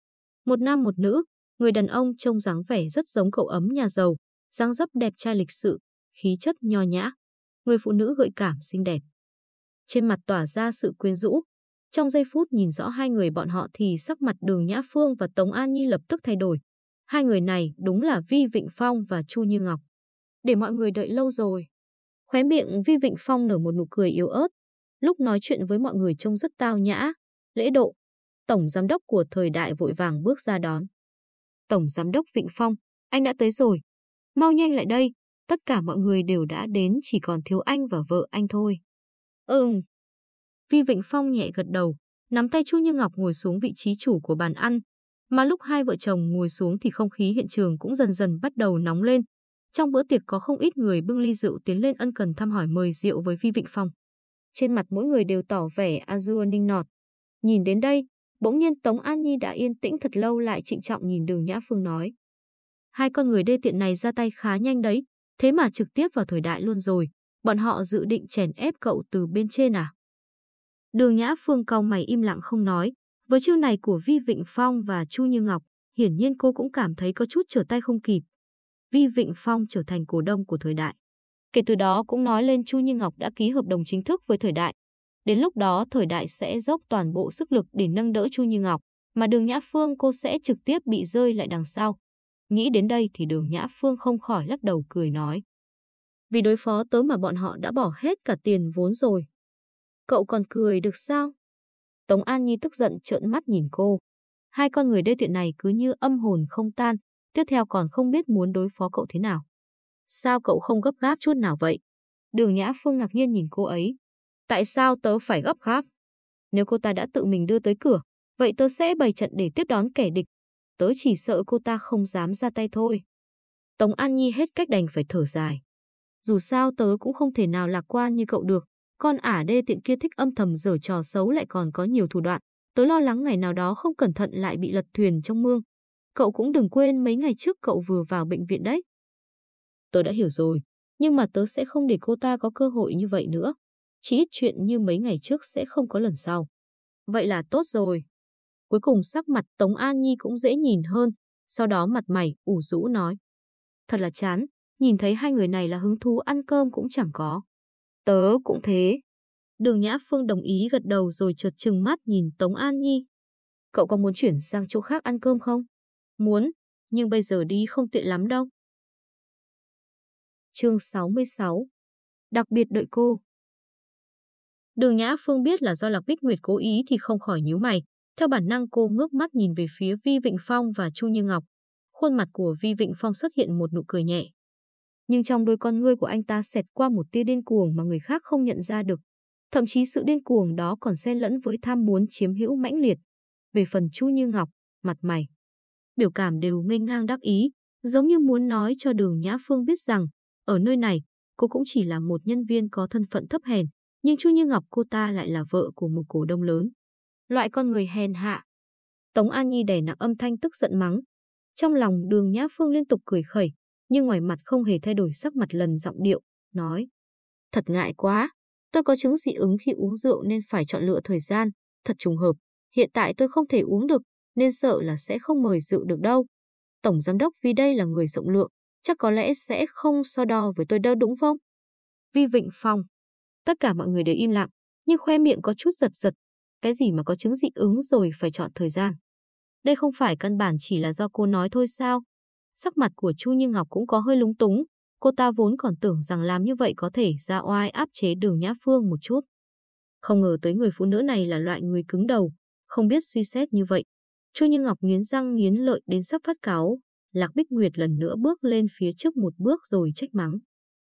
Một nam một nữ, người đàn ông trông dáng vẻ rất giống cậu ấm nhà giàu, dáng dấp đẹp trai lịch sự, khí chất nho nhã. Người phụ nữ gợi cảm xinh đẹp. Trên mặt tỏa ra sự quyến rũ. Trong giây phút nhìn rõ hai người bọn họ thì sắc mặt đường Nhã Phương và Tống An Nhi lập tức thay đổi. Hai người này đúng là Vi Vịnh Phong và Chu Như Ngọc. Để mọi người đợi lâu rồi. Khóe miệng Vi Vịnh Phong nở một nụ cười yếu ớt. Lúc nói chuyện với mọi người trông rất tao nhã, lễ độ. Tổng giám đốc của thời đại vội vàng bước ra đón. Tổng giám đốc Vịnh Phong, anh đã tới rồi. Mau nhanh lại đây, tất cả mọi người đều đã đến chỉ còn thiếu anh và vợ anh thôi. Ừm. Vi Vịnh Phong nhẹ gật đầu, nắm tay Chu Như Ngọc ngồi xuống vị trí chủ của bàn ăn. Mà lúc hai vợ chồng ngồi xuống thì không khí hiện trường cũng dần dần bắt đầu nóng lên. Trong bữa tiệc có không ít người bưng ly rượu tiến lên ân cần thăm hỏi mời rượu với Vi Vịnh Phong. Trên mặt mỗi người đều tỏ vẻ azure ninh nọt. Nhìn đến đây, bỗng nhiên Tống An Nhi đã yên tĩnh thật lâu lại trịnh trọng nhìn đường Nhã Phương nói. Hai con người đê tiện này ra tay khá nhanh đấy, thế mà trực tiếp vào thời đại luôn rồi. Bọn họ dự định chèn ép cậu từ bên trên à? Đường Nhã Phương cau mày im lặng không nói. Với chiêu này của Vi Vịnh Phong và Chu Như Ngọc, hiển nhiên cô cũng cảm thấy có chút trở tay không kịp. Vi Vịnh Phong trở thành cổ đông của thời đại. Kể từ đó cũng nói lên Chu Như Ngọc đã ký hợp đồng chính thức với thời đại. Đến lúc đó thời đại sẽ dốc toàn bộ sức lực để nâng đỡ Chu Như Ngọc, mà đường Nhã Phương cô sẽ trực tiếp bị rơi lại đằng sau. Nghĩ đến đây thì đường Nhã Phương không khỏi lắc đầu cười nói. Vì đối phó tớ mà bọn họ đã bỏ hết cả tiền vốn rồi. Cậu còn cười được sao? Tống An Nhi tức giận trợn mắt nhìn cô. Hai con người đê tiện này cứ như âm hồn không tan, tiếp theo còn không biết muốn đối phó cậu thế nào. Sao cậu không gấp gáp chút nào vậy? Đường Nhã Phương ngạc nhiên nhìn cô ấy. Tại sao tớ phải gấp gáp? Nếu cô ta đã tự mình đưa tới cửa, vậy tớ sẽ bày trận để tiếp đón kẻ địch. Tớ chỉ sợ cô ta không dám ra tay thôi. Tống An Nhi hết cách đành phải thở dài. Dù sao tớ cũng không thể nào lạc quan như cậu được. Con ả đê tiện kia thích âm thầm dở trò xấu lại còn có nhiều thủ đoạn. Tớ lo lắng ngày nào đó không cẩn thận lại bị lật thuyền trong mương. Cậu cũng đừng quên mấy ngày trước cậu vừa vào bệnh viện đấy. Tớ đã hiểu rồi, nhưng mà tớ sẽ không để cô ta có cơ hội như vậy nữa. Chỉ ít chuyện như mấy ngày trước sẽ không có lần sau. Vậy là tốt rồi. Cuối cùng sắc mặt Tống An Nhi cũng dễ nhìn hơn, sau đó mặt mày ủ rũ nói. Thật là chán, nhìn thấy hai người này là hứng thú ăn cơm cũng chẳng có. Tớ cũng thế. Đường Nhã Phương đồng ý gật đầu rồi chợt trừng mắt nhìn Tống An Nhi. Cậu có muốn chuyển sang chỗ khác ăn cơm không? Muốn, nhưng bây giờ đi không tiện lắm đâu. Chương 66 Đặc biệt đợi cô Đường Nhã Phương biết là do Lạc Bích Nguyệt cố ý thì không khỏi nhíu mày. Theo bản năng cô ngước mắt nhìn về phía Vi Vịnh Phong và Chu Như Ngọc. Khuôn mặt của Vi Vịnh Phong xuất hiện một nụ cười nhẹ. Nhưng trong đôi con ngươi của anh ta xẹt qua một tia điên cuồng mà người khác không nhận ra được. Thậm chí sự điên cuồng đó còn xen lẫn với tham muốn chiếm hữu mãnh liệt. Về phần Chu Như Ngọc, mặt mày, biểu cảm đều ngây ngang đắc ý, giống như muốn nói cho đường Nhã Phương biết rằng, ở nơi này, cô cũng chỉ là một nhân viên có thân phận thấp hèn, nhưng Chu Như Ngọc cô ta lại là vợ của một cổ đông lớn. Loại con người hèn hạ. Tống An Nhi đè nặng âm thanh tức giận mắng. Trong lòng đường Nhã Phương liên tục cười khẩy, nhưng ngoài mặt không hề thay đổi sắc mặt lần giọng điệu, nói. Thật ngại quá, tôi có chứng dị ứng khi uống rượu nên phải chọn lựa thời gian, thật trùng hợp. Hiện tại tôi không thể uống được, nên sợ là sẽ không mời rượu được đâu. Tổng giám đốc vì đây là người rộng lượng, chắc có lẽ sẽ không so đo với tôi đâu đúng không? Vi Vịnh Phong. Tất cả mọi người đều im lặng, nhưng khoe miệng có chút giật giật. Cái gì mà có chứng dị ứng rồi phải chọn thời gian. Đây không phải căn bản chỉ là do cô nói thôi sao? Sắc mặt của Chu Như Ngọc cũng có hơi lúng túng. Cô ta vốn còn tưởng rằng làm như vậy có thể ra oai áp chế đường Nhã Phương một chút. Không ngờ tới người phụ nữ này là loại người cứng đầu, không biết suy xét như vậy. Chu Như Ngọc nghiến răng nghiến lợi đến sắp phát cáo. Lạc Bích Nguyệt lần nữa bước lên phía trước một bước rồi trách mắng.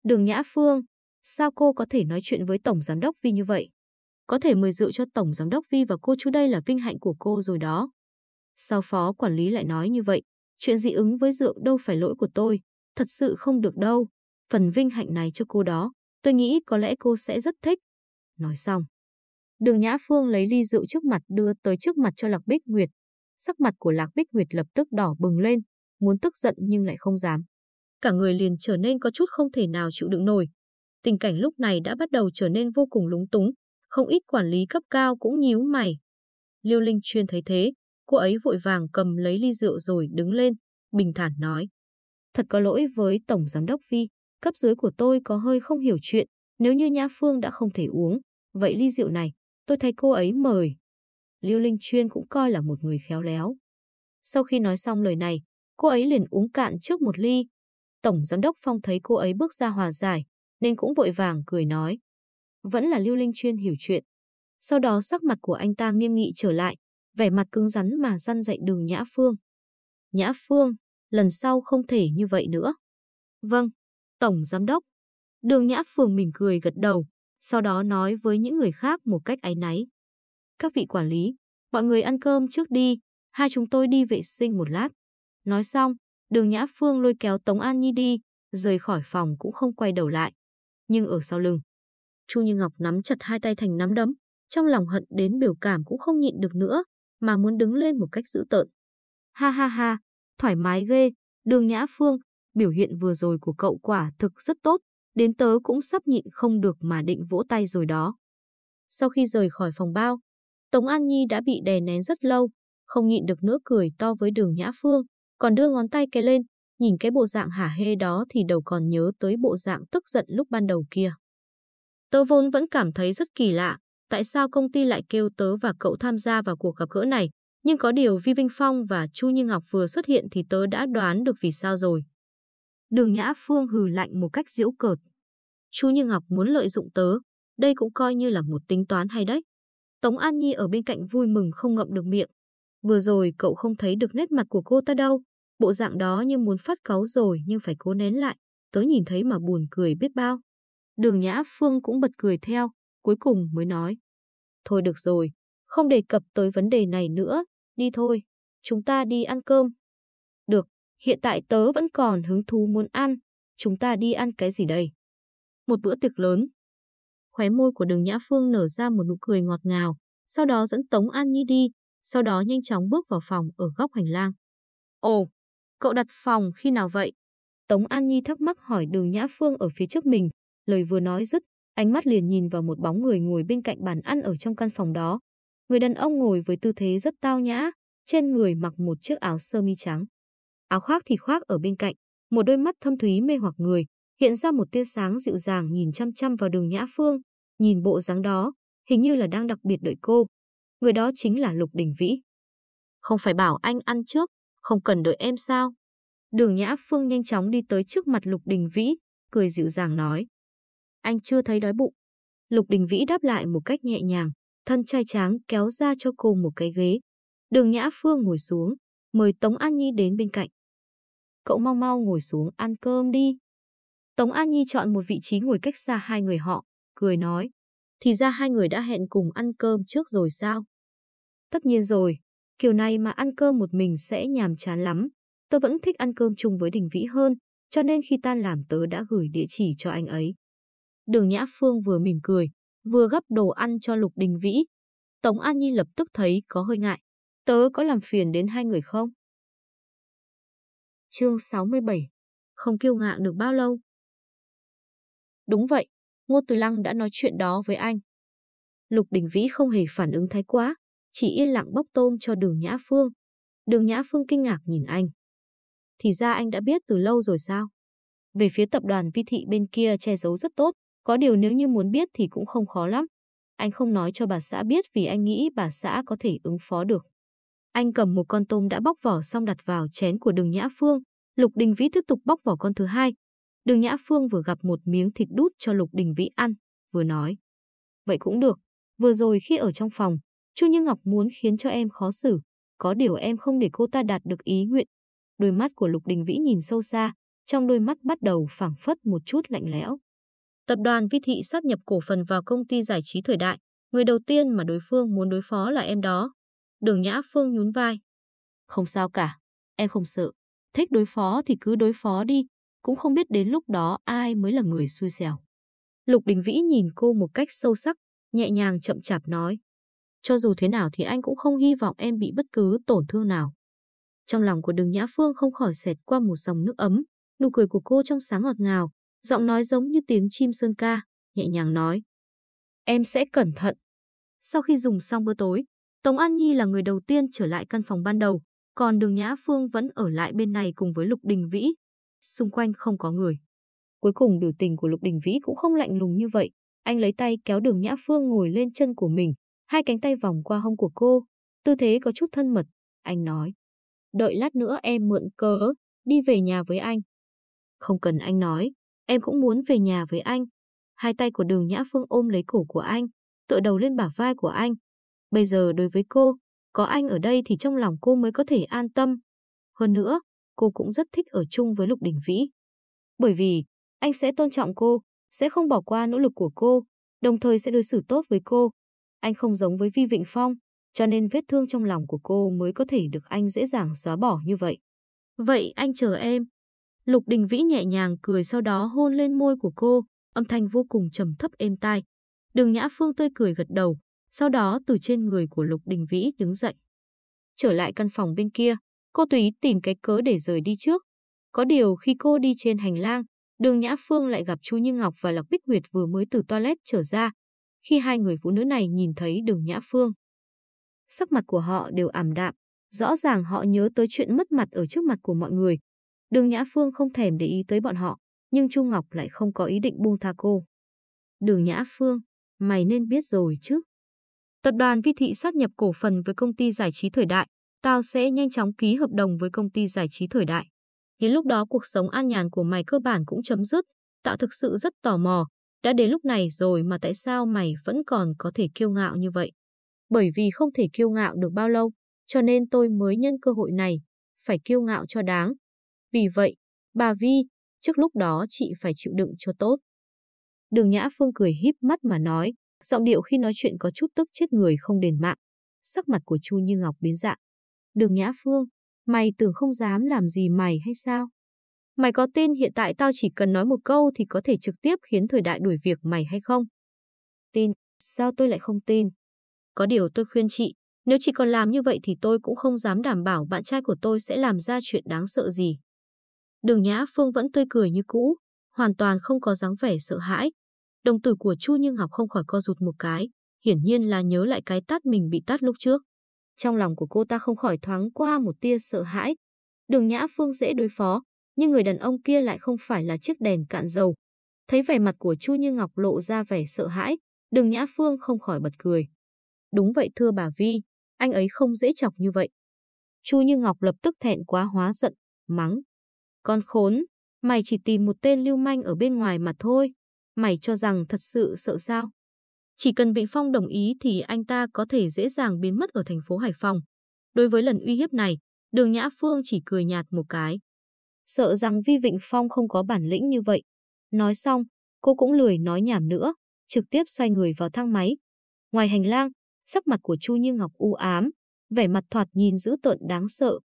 Đường Nhã Phương, sao cô có thể nói chuyện với Tổng Giám đốc Vi như vậy? Có thể mời rượu cho Tổng Giám đốc Vi và cô chú đây là vinh hạnh của cô rồi đó. Sao phó quản lý lại nói như vậy? Chuyện dị ứng với rượu đâu phải lỗi của tôi, thật sự không được đâu. Phần vinh hạnh này cho cô đó, tôi nghĩ có lẽ cô sẽ rất thích. Nói xong. Đường Nhã Phương lấy ly rượu trước mặt đưa tới trước mặt cho Lạc Bích Nguyệt. Sắc mặt của Lạc Bích Nguyệt lập tức đỏ bừng lên, muốn tức giận nhưng lại không dám. Cả người liền trở nên có chút không thể nào chịu đựng nổi. Tình cảnh lúc này đã bắt đầu trở nên vô cùng lúng túng, không ít quản lý cấp cao cũng nhíu mày. Liêu Linh Chuyên thấy thế, cô ấy vội vàng cầm lấy ly rượu rồi đứng lên, bình thản nói. Thật có lỗi với Tổng Giám đốc Vi, cấp dưới của tôi có hơi không hiểu chuyện, nếu như Nhã Phương đã không thể uống, vậy ly rượu này, tôi thay cô ấy mời. Liêu Linh Chuyên cũng coi là một người khéo léo. Sau khi nói xong lời này, cô ấy liền uống cạn trước một ly. Tổng Giám đốc Phong thấy cô ấy bước ra hòa giải, nên cũng vội vàng cười nói. Vẫn là Lưu Linh Chuyên hiểu chuyện. Sau đó sắc mặt của anh ta nghiêm nghị trở lại, vẻ mặt cứng rắn mà răn dạy đường Nhã Phương. Nhã Phương, lần sau không thể như vậy nữa. Vâng, Tổng Giám đốc. Đường Nhã Phương mỉm cười gật đầu, sau đó nói với những người khác một cách áy náy. Các vị quản lý, mọi người ăn cơm trước đi, hai chúng tôi đi vệ sinh một lát. Nói xong, đường Nhã Phương lôi kéo Tống An Nhi đi, rời khỏi phòng cũng không quay đầu lại. Nhưng ở sau lưng, Chu Như Ngọc nắm chặt hai tay thành nắm đấm, trong lòng hận đến biểu cảm cũng không nhịn được nữa, mà muốn đứng lên một cách dữ tợn. Ha ha ha, thoải mái ghê, đường Nhã Phương, biểu hiện vừa rồi của cậu quả thực rất tốt, đến tớ cũng sắp nhịn không được mà định vỗ tay rồi đó. Sau khi rời khỏi phòng bao, Tống An Nhi đã bị đè nén rất lâu, không nhịn được nữa cười to với đường Nhã Phương, còn đưa ngón tay cái lên, nhìn cái bộ dạng hả hê đó thì đầu còn nhớ tới bộ dạng tức giận lúc ban đầu kia. Tớ vốn vẫn cảm thấy rất kỳ lạ, tại sao công ty lại kêu tớ và cậu tham gia vào cuộc gặp gỡ này, nhưng có điều Vi Vinh Phong và Chu Như Ngọc vừa xuất hiện thì tớ đã đoán được vì sao rồi. Đường Nhã Phương hừ lạnh một cách giễu cợt. Chu Như Ngọc muốn lợi dụng tớ, đây cũng coi như là một tính toán hay đấy. Tống An Nhi ở bên cạnh vui mừng không ngậm được miệng. Vừa rồi cậu không thấy được nét mặt của cô ta đâu, bộ dạng đó như muốn phát cáu rồi nhưng phải cố nén lại. tớ nhìn thấy mà buồn cười biết bao. Đường Nhã Phương cũng bật cười theo, cuối cùng mới nói. Thôi được rồi, không đề cập tới vấn đề này nữa, đi thôi, chúng ta đi ăn cơm. Được, hiện tại tớ vẫn còn hứng thú muốn ăn, chúng ta đi ăn cái gì đây? Một bữa tiệc lớn. Khóe môi của đường Nhã Phương nở ra một nụ cười ngọt ngào, sau đó dẫn Tống An Nhi đi, sau đó nhanh chóng bước vào phòng ở góc hành lang. Ồ, cậu đặt phòng khi nào vậy? Tống An Nhi thắc mắc hỏi đường Nhã Phương ở phía trước mình, lời vừa nói dứt, ánh mắt liền nhìn vào một bóng người ngồi bên cạnh bàn ăn ở trong căn phòng đó. Người đàn ông ngồi với tư thế rất tao nhã, trên người mặc một chiếc áo sơ mi trắng. Áo khoác thì khoác ở bên cạnh, một đôi mắt thâm thúy mê hoặc người, hiện ra một tia sáng dịu dàng nhìn chăm chăm vào đường Nhã Phương, nhìn bộ dáng đó, hình như là đang đặc biệt đợi cô. Người đó chính là Lục Đình Vĩ. Không phải bảo anh ăn trước, không cần đợi em sao? Đường Nhã Phương nhanh chóng đi tới trước mặt Lục Đình Vĩ, cười dịu dàng nói. Anh chưa thấy đói bụng. Lục Đình Vĩ đáp lại một cách nhẹ nhàng, thân trai tráng kéo ra cho cô một cái ghế. Đường Nhã Phương ngồi xuống, mời Tống An Nhi đến bên cạnh. Cậu mau mau ngồi xuống ăn cơm đi. Tống An Nhi chọn một vị trí ngồi cách xa hai người họ, cười nói. Thì ra hai người đã hẹn cùng ăn cơm trước rồi sao? Tất nhiên rồi, kiểu này mà ăn cơm một mình sẽ nhàm chán lắm. Tôi vẫn thích ăn cơm chung với Đình Vĩ hơn, cho nên khi tan làm tớ đã gửi địa chỉ cho anh ấy. Đường Nhã Phương vừa mỉm cười, vừa gấp đồ ăn cho Lục Đình Vĩ. Tống An Nhi lập tức thấy có hơi ngại. Tớ có làm phiền đến hai người không? Chương 67 Không kiêu ngạo được bao lâu? Đúng vậy, Ngô Từ Lăng đã nói chuyện đó với anh. Lục Đình Vĩ không hề phản ứng thái quá, chỉ yên lặng bóc tôm cho đường Nhã Phương. Đường Nhã Phương kinh ngạc nhìn anh. Thì ra anh đã biết từ lâu rồi sao? Về phía tập đoàn vi thị bên kia che giấu rất tốt, có điều nếu như muốn biết thì cũng không khó lắm. Anh không nói cho bà xã biết vì anh nghĩ bà xã có thể ứng phó được. Anh cầm một con tôm đã bóc vỏ xong đặt vào chén của đường Nhã Phương. Lục Đình Vĩ tiếp tục bóc vỏ con thứ hai. Đường Nhã Phương vừa gặp một miếng thịt đút cho Lục Đình Vĩ ăn, vừa nói. Vậy cũng được. Vừa rồi khi ở trong phòng, Chu Như Ngọc muốn khiến cho em khó xử. Có điều em không để cô ta đạt được ý nguyện. Đôi mắt của Lục Đình Vĩ nhìn sâu xa, trong đôi mắt bắt đầu phảng phất một chút lạnh lẽo. Tập đoàn Vi Thị sát nhập cổ phần vào công ty giải trí thời đại. Người đầu tiên mà đối phương muốn đối phó là em đó. Đường Nhã Phương nhún vai. Không sao cả, em không sợ. Thích đối phó thì cứ đối phó đi, cũng không biết đến lúc đó ai mới là người xui xẻo. Lục Đình Vĩ nhìn cô một cách sâu sắc, nhẹ nhàng chậm chạp nói. Cho dù thế nào thì anh cũng không hy vọng em bị bất cứ tổn thương nào. Trong lòng của đường Nhã Phương không khỏi xẹt qua một dòng nước ấm, nụ cười của cô trong sáng ngọt ngào, giọng nói giống như tiếng chim sơn ca, nhẹ nhàng nói. Em sẽ cẩn thận. Sau khi dùng xong bữa tối, Tống An Nhi là người đầu tiên trở lại căn phòng ban đầu, còn đường Nhã Phương vẫn ở lại bên này cùng với Lục Đình Vĩ. Xung quanh không có người. Cuối cùng biểu tình của Lục Đình Vĩ cũng không lạnh lùng như vậy. Anh lấy tay kéo đường Nhã Phương ngồi lên chân của mình, hai cánh tay vòng qua hông của cô, tư thế có chút thân mật. Anh nói, đợi lát nữa em mượn cớ, đi về nhà với anh. Không cần anh nói, em cũng muốn về nhà với anh. Hai tay của đường Nhã Phương ôm lấy cổ của anh, tựa đầu lên bả vai của anh. Bây giờ đối với cô, có anh ở đây thì trong lòng cô mới có thể an tâm. Hơn nữa, cô cũng rất thích ở chung với Lục Đình Vĩ. Bởi vì, anh sẽ tôn trọng cô, sẽ không bỏ qua nỗ lực của cô, đồng thời sẽ đối xử tốt với cô. Anh không giống với Vi Vịnh Phong, cho nên vết thương trong lòng của cô mới có thể được anh dễ dàng xóa bỏ như vậy. Vậy anh chờ em. Lục Đình Vĩ nhẹ nhàng cười sau đó hôn lên môi của cô, âm thanh vô cùng trầm thấp êm tai. Đường Nhã Phương tươi cười gật đầu, sau đó từ trên người của Lục Đình Vĩ đứng dậy. Trở lại căn phòng bên kia, cô tùy tìm cái cớ để rời đi trước. Có điều khi cô đi trên hành lang, đường Nhã Phương lại gặp Chu Như Ngọc và Lạc Bích Nguyệt vừa mới từ toilet trở ra. Khi hai người phụ nữ này nhìn thấy đường Nhã Phương, sắc mặt của họ đều ảm đạm, rõ ràng họ nhớ tới chuyện mất mặt ở trước mặt của mọi người. Đường Nhã Phương không thèm để ý tới bọn họ, nhưng Chu Ngọc lại không có ý định buông tha cô. Đường Nhã Phương, mày nên biết rồi chứ. Tập đoàn Vi Thị sát nhập cổ phần với công ty giải trí thời đại, tao sẽ nhanh chóng ký hợp đồng với công ty giải trí thời đại. Đến lúc đó cuộc sống an nhàn của mày cơ bản cũng chấm dứt, tạo thực sự rất tò mò, đã đến lúc này rồi mà tại sao mày vẫn còn có thể kiêu ngạo như vậy? Bởi vì không thể kiêu ngạo được bao lâu, cho nên tôi mới nhân cơ hội này, phải kiêu ngạo cho đáng. Vì vậy, bà Vi, trước lúc đó chị phải chịu đựng cho tốt. Đường Nhã Phương cười híp mắt mà nói, giọng điệu khi nói chuyện có chút tức chết người không đền mạng. Sắc mặt của Chu Như Ngọc biến dạng. Đường Nhã Phương, mày tưởng không dám làm gì mày hay sao? Mày có tin hiện tại tao chỉ cần nói một câu thì có thể trực tiếp khiến thời đại đuổi việc mày hay không? Tin, sao tôi lại không tin? Có điều tôi khuyên chị, nếu chị còn làm như vậy thì tôi cũng không dám đảm bảo bạn trai của tôi sẽ làm ra chuyện đáng sợ gì. Đường Nhã Phương vẫn tươi cười như cũ, hoàn toàn không có dáng vẻ sợ hãi. Đồng tử của Chu Như Ngọc không khỏi co rụt một cái, hiển nhiên là nhớ lại cái tát mình bị tát lúc trước. Trong lòng của cô ta không khỏi thoáng qua một tia sợ hãi. Đường Nhã Phương dễ đối phó, nhưng người đàn ông kia lại không phải là chiếc đèn cạn dầu. Thấy vẻ mặt của Chu Như Ngọc lộ ra vẻ sợ hãi, Đường Nhã Phương không khỏi bật cười. Đúng vậy thưa bà Vi, anh ấy không dễ chọc như vậy. Chu Như Ngọc lập tức thẹn quá hóa giận, mắng. Con khốn, mày chỉ tìm một tên lưu manh ở bên ngoài mà thôi. Mày cho rằng thật sự sợ sao? Chỉ cần Vịnh Phong đồng ý thì anh ta có thể dễ dàng biến mất ở thành phố Hải Phòng. Đối với lần uy hiếp này, đường Nhã Phương chỉ cười nhạt một cái. Sợ rằng Vi Vịnh Phong không có bản lĩnh như vậy. Nói xong, cô cũng lười nói nhảm nữa, trực tiếp xoay người vào thang máy. Ngoài hành lang, sắc mặt của Chu Như Ngọc u ám, vẻ mặt thoạt nhìn dữ tợn đáng sợ.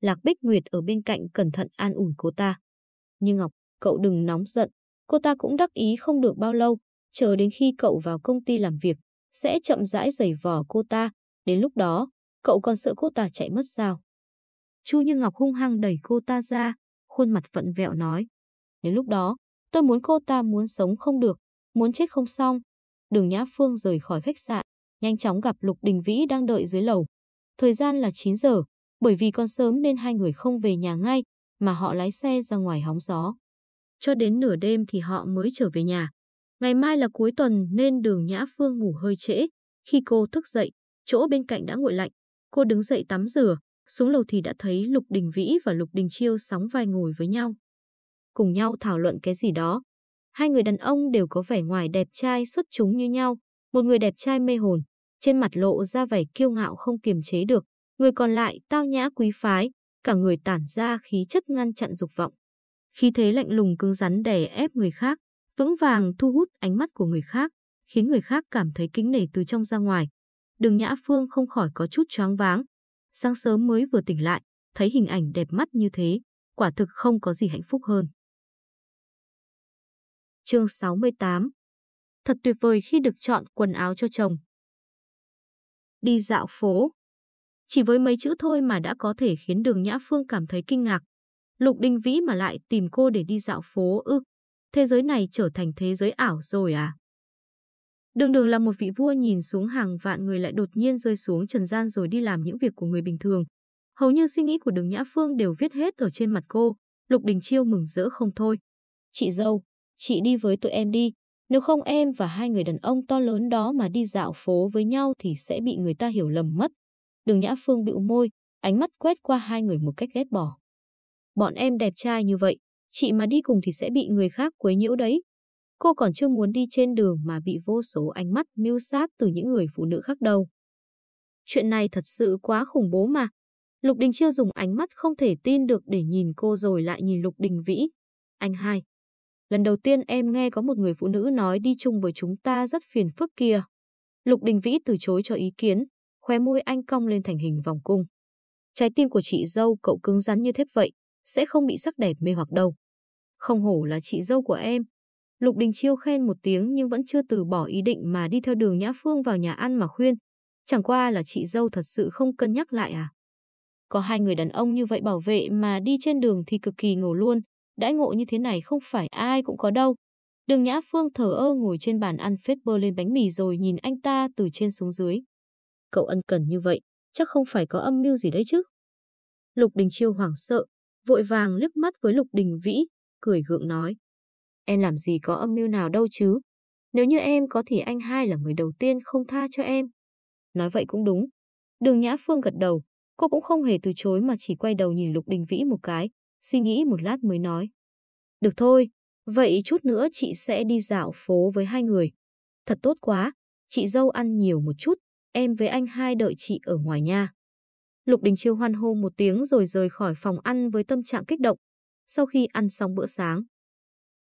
Lạc Bích Nguyệt ở bên cạnh cẩn thận an ủi cô ta. Như Ngọc, cậu đừng nóng giận, cô ta cũng đắc ý không được bao lâu, chờ đến khi cậu vào công ty làm việc, sẽ chậm rãi giày vò cô ta, đến lúc đó, cậu còn sợ cô ta chạy mất sao? Chu Như Ngọc hung hăng đẩy cô ta ra, khuôn mặt vận vẹo nói. Đến lúc đó, tôi muốn cô ta muốn sống không được, muốn chết không xong. Đường Nhã Phương rời khỏi khách sạn, nhanh chóng gặp Lục Đình Vĩ đang đợi dưới lầu. Thời gian là 9 giờ, bởi vì còn sớm nên hai người không về nhà ngay, mà họ lái xe ra ngoài hóng gió. Cho đến nửa đêm thì họ mới trở về nhà. Ngày mai là cuối tuần nên đường Nhã Phương ngủ hơi trễ. Khi cô thức dậy, chỗ bên cạnh đã nguội lạnh. Cô đứng dậy tắm rửa, xuống lầu thì đã thấy Lục Đình Vĩ và Lục Đình Chiêu sóng vai ngồi với nhau. Cùng nhau thảo luận cái gì đó. Hai người đàn ông đều có vẻ ngoài đẹp trai xuất chúng như nhau. Một người đẹp trai mê hồn, trên mặt lộ ra vẻ kiêu ngạo không kiềm chế được. Người còn lại tao nhã quý phái, cả người tản ra khí chất ngăn chặn dục vọng. Khí thế lạnh lùng cứng rắn đè ép người khác, vững vàng thu hút ánh mắt của người khác, khiến người khác cảm thấy kính nể từ trong ra ngoài. Đường Nhã Phương không khỏi có chút choáng váng. Sáng sớm mới vừa tỉnh lại, thấy hình ảnh đẹp mắt như thế, quả thực không có gì hạnh phúc hơn. Chương 68 Thật tuyệt vời khi được chọn quần áo cho chồng. Đi dạo phố Chỉ với mấy chữ thôi mà đã có thể khiến đường Nhã Phương cảm thấy kinh ngạc. Lục Đình Vĩ mà lại tìm cô để đi dạo phố ư. Thế giới này trở thành thế giới ảo rồi à? Đường đường là một vị vua nhìn xuống hàng vạn người lại đột nhiên rơi xuống trần gian rồi đi làm những việc của người bình thường. Hầu như suy nghĩ của đường Nhã Phương đều viết hết ở trên mặt cô. Lục Đình Chiêu mừng rỡ không thôi. Chị dâu, chị đi với tụi em đi. Nếu không em và hai người đàn ông to lớn đó mà đi dạo phố với nhau thì sẽ bị người ta hiểu lầm mất. Đường Nhã Phương bĩu môi, ánh mắt quét qua hai người một cách ghét bỏ. Bọn em đẹp trai như vậy, chị mà đi cùng thì sẽ bị người khác quấy nhiễu đấy. Cô còn chưa muốn đi trên đường mà bị vô số ánh mắt mưu sát từ những người phụ nữ khác đâu. Chuyện này thật sự quá khủng bố mà. Lục Đình Chiêu dùng ánh mắt không thể tin được để nhìn cô rồi lại nhìn Lục Đình Vĩ. Anh hai. Lần đầu tiên em nghe có một người phụ nữ nói đi chung với chúng ta rất phiền phức kia. Lục Đình Vĩ từ chối cho ý kiến, khóe môi anh cong lên thành hình vòng cung. Trái tim của chị dâu cậu cứng rắn như thép vậy, sẽ không bị sắc đẹp mê hoặc đâu. Không hổ là chị dâu của em. Lục Đình Chiêu khen một tiếng nhưng vẫn chưa từ bỏ ý định mà đi theo đường Nhã Phương vào nhà ăn mà khuyên. Chẳng qua là chị dâu thật sự không cân nhắc lại à. Có hai người đàn ông như vậy bảo vệ mà đi trên đường thì cực kỳ ngầu luôn. Đãi ngộ như thế này không phải ai cũng có đâu. Đường Nhã Phương thở ơ ngồi trên bàn ăn phết bơ lên bánh mì rồi nhìn anh ta từ trên xuống dưới. Cậu ân cần như vậy, chắc không phải có âm mưu gì đấy chứ. Lục Đình Chiêu hoảng sợ, vội vàng liếc mắt với Lục Đình Vĩ, cười gượng nói. Em làm gì có âm mưu nào đâu chứ. Nếu như em có thì anh hai là người đầu tiên không tha cho em. Nói vậy cũng đúng. Đường Nhã Phương gật đầu, cô cũng không hề từ chối mà chỉ quay đầu nhìn Lục Đình Vĩ một cái, suy nghĩ một lát mới nói. Được thôi, vậy chút nữa chị sẽ đi dạo phố với hai người. Thật tốt quá, chị dâu ăn nhiều một chút, em với anh hai đợi chị ở ngoài nha. Lục Đình Chiêu hoan hô một tiếng rồi rời khỏi phòng ăn với tâm trạng kích động. Sau khi ăn xong bữa sáng,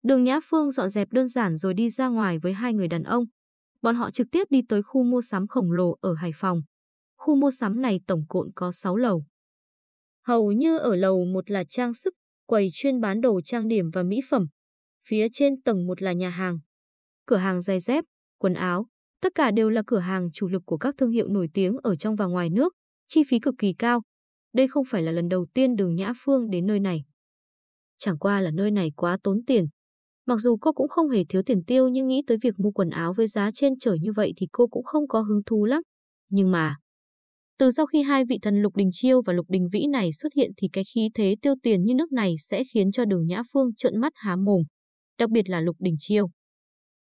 Đường Nhã Phương dọn dẹp đơn giản rồi đi ra ngoài với hai người đàn ông. Bọn họ trực tiếp đi tới khu mua sắm khổng lồ ở Hải Phòng. Khu mua sắm này tổng cộng có 6 lầu. Hầu như ở lầu một là trang sức, quầy chuyên bán đồ trang điểm và mỹ phẩm. Phía trên tầng một là nhà hàng. Cửa hàng giày dép, quần áo, tất cả đều là cửa hàng chủ lực của các thương hiệu nổi tiếng ở trong và ngoài nước, chi phí cực kỳ cao. Đây không phải là lần đầu tiên đường Nhã Phương đến nơi này. Chẳng qua là nơi này quá tốn tiền. Mặc dù cô cũng không hề thiếu tiền tiêu nhưng nghĩ tới việc mua quần áo với giá trên trời như vậy thì cô cũng không có hứng thú lắm. Nhưng mà, từ sau khi hai vị thần Lục Đình Chiêu và Lục Đình Vĩ này xuất hiện thì cái khí thế tiêu tiền như nước này sẽ khiến cho đường Nhã Phương trợn mắt há mồm, đặc biệt là Lục Đình Chiêu.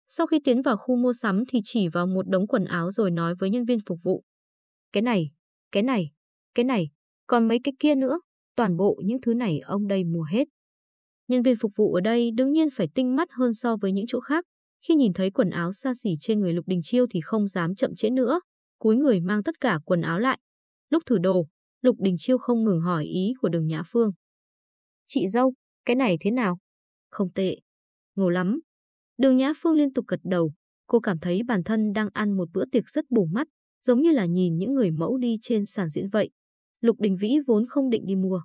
Sau khi tiến vào khu mua sắm thì chỉ vào một đống quần áo rồi nói với nhân viên phục vụ. Cái này, cái này, cái này, còn mấy cái kia nữa, toàn bộ những thứ này ông đây mua hết. Nhân viên phục vụ ở đây đương nhiên phải tinh mắt hơn so với những chỗ khác. Khi nhìn thấy quần áo xa xỉ trên người Lục Đình Chiêu thì không dám chậm trễ nữa, cúi người mang tất cả quần áo lại. Lúc thử đồ, Lục Đình Chiêu không ngừng hỏi ý của đường Nhã Phương. Chị dâu, cái này thế nào? Không tệ. Ngầu lắm. Đường Nhã Phương liên tục gật đầu. Cô cảm thấy bản thân đang ăn một bữa tiệc rất bổ mắt, giống như là nhìn những người mẫu đi trên sàn diễn vậy. Lục Đình Vĩ vốn không định đi mua.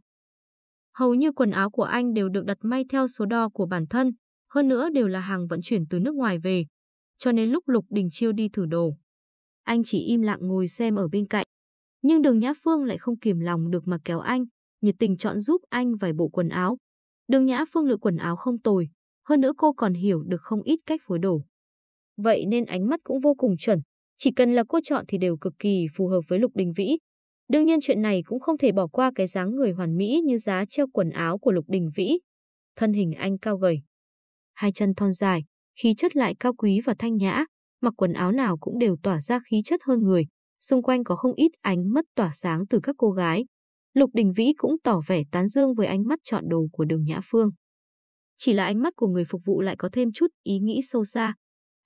Hầu như quần áo của anh đều được đặt may theo số đo của bản thân, hơn nữa đều là hàng vận chuyển từ nước ngoài về. Cho nên lúc Lục Đình Chiêu đi thử đồ, anh chỉ im lặng ngồi xem ở bên cạnh. Nhưng đường Nhã Phương lại không kiềm lòng được mà kéo anh, nhiệt tình chọn giúp anh vài bộ quần áo. Đường Nhã Phương lựa quần áo không tồi, hơn nữa cô còn hiểu được không ít cách phối đồ. Vậy nên ánh mắt cũng vô cùng chuẩn, chỉ cần là cô chọn thì đều cực kỳ phù hợp với Lục Đình Vĩ. Đương nhiên chuyện này cũng không thể bỏ qua cái dáng người hoàn mỹ như giá treo quần áo của Lục Đình Vĩ. Thân hình anh cao gầy, hai chân thon dài, khí chất lại cao quý và thanh nhã, mặc quần áo nào cũng đều tỏa ra khí chất hơn người, xung quanh có không ít ánh mắt tỏa sáng từ các cô gái. Lục Đình Vĩ cũng tỏ vẻ tán dương với ánh mắt chọn đồ của đường Nhã Phương. Chỉ là ánh mắt của người phục vụ lại có thêm chút ý nghĩ sâu xa.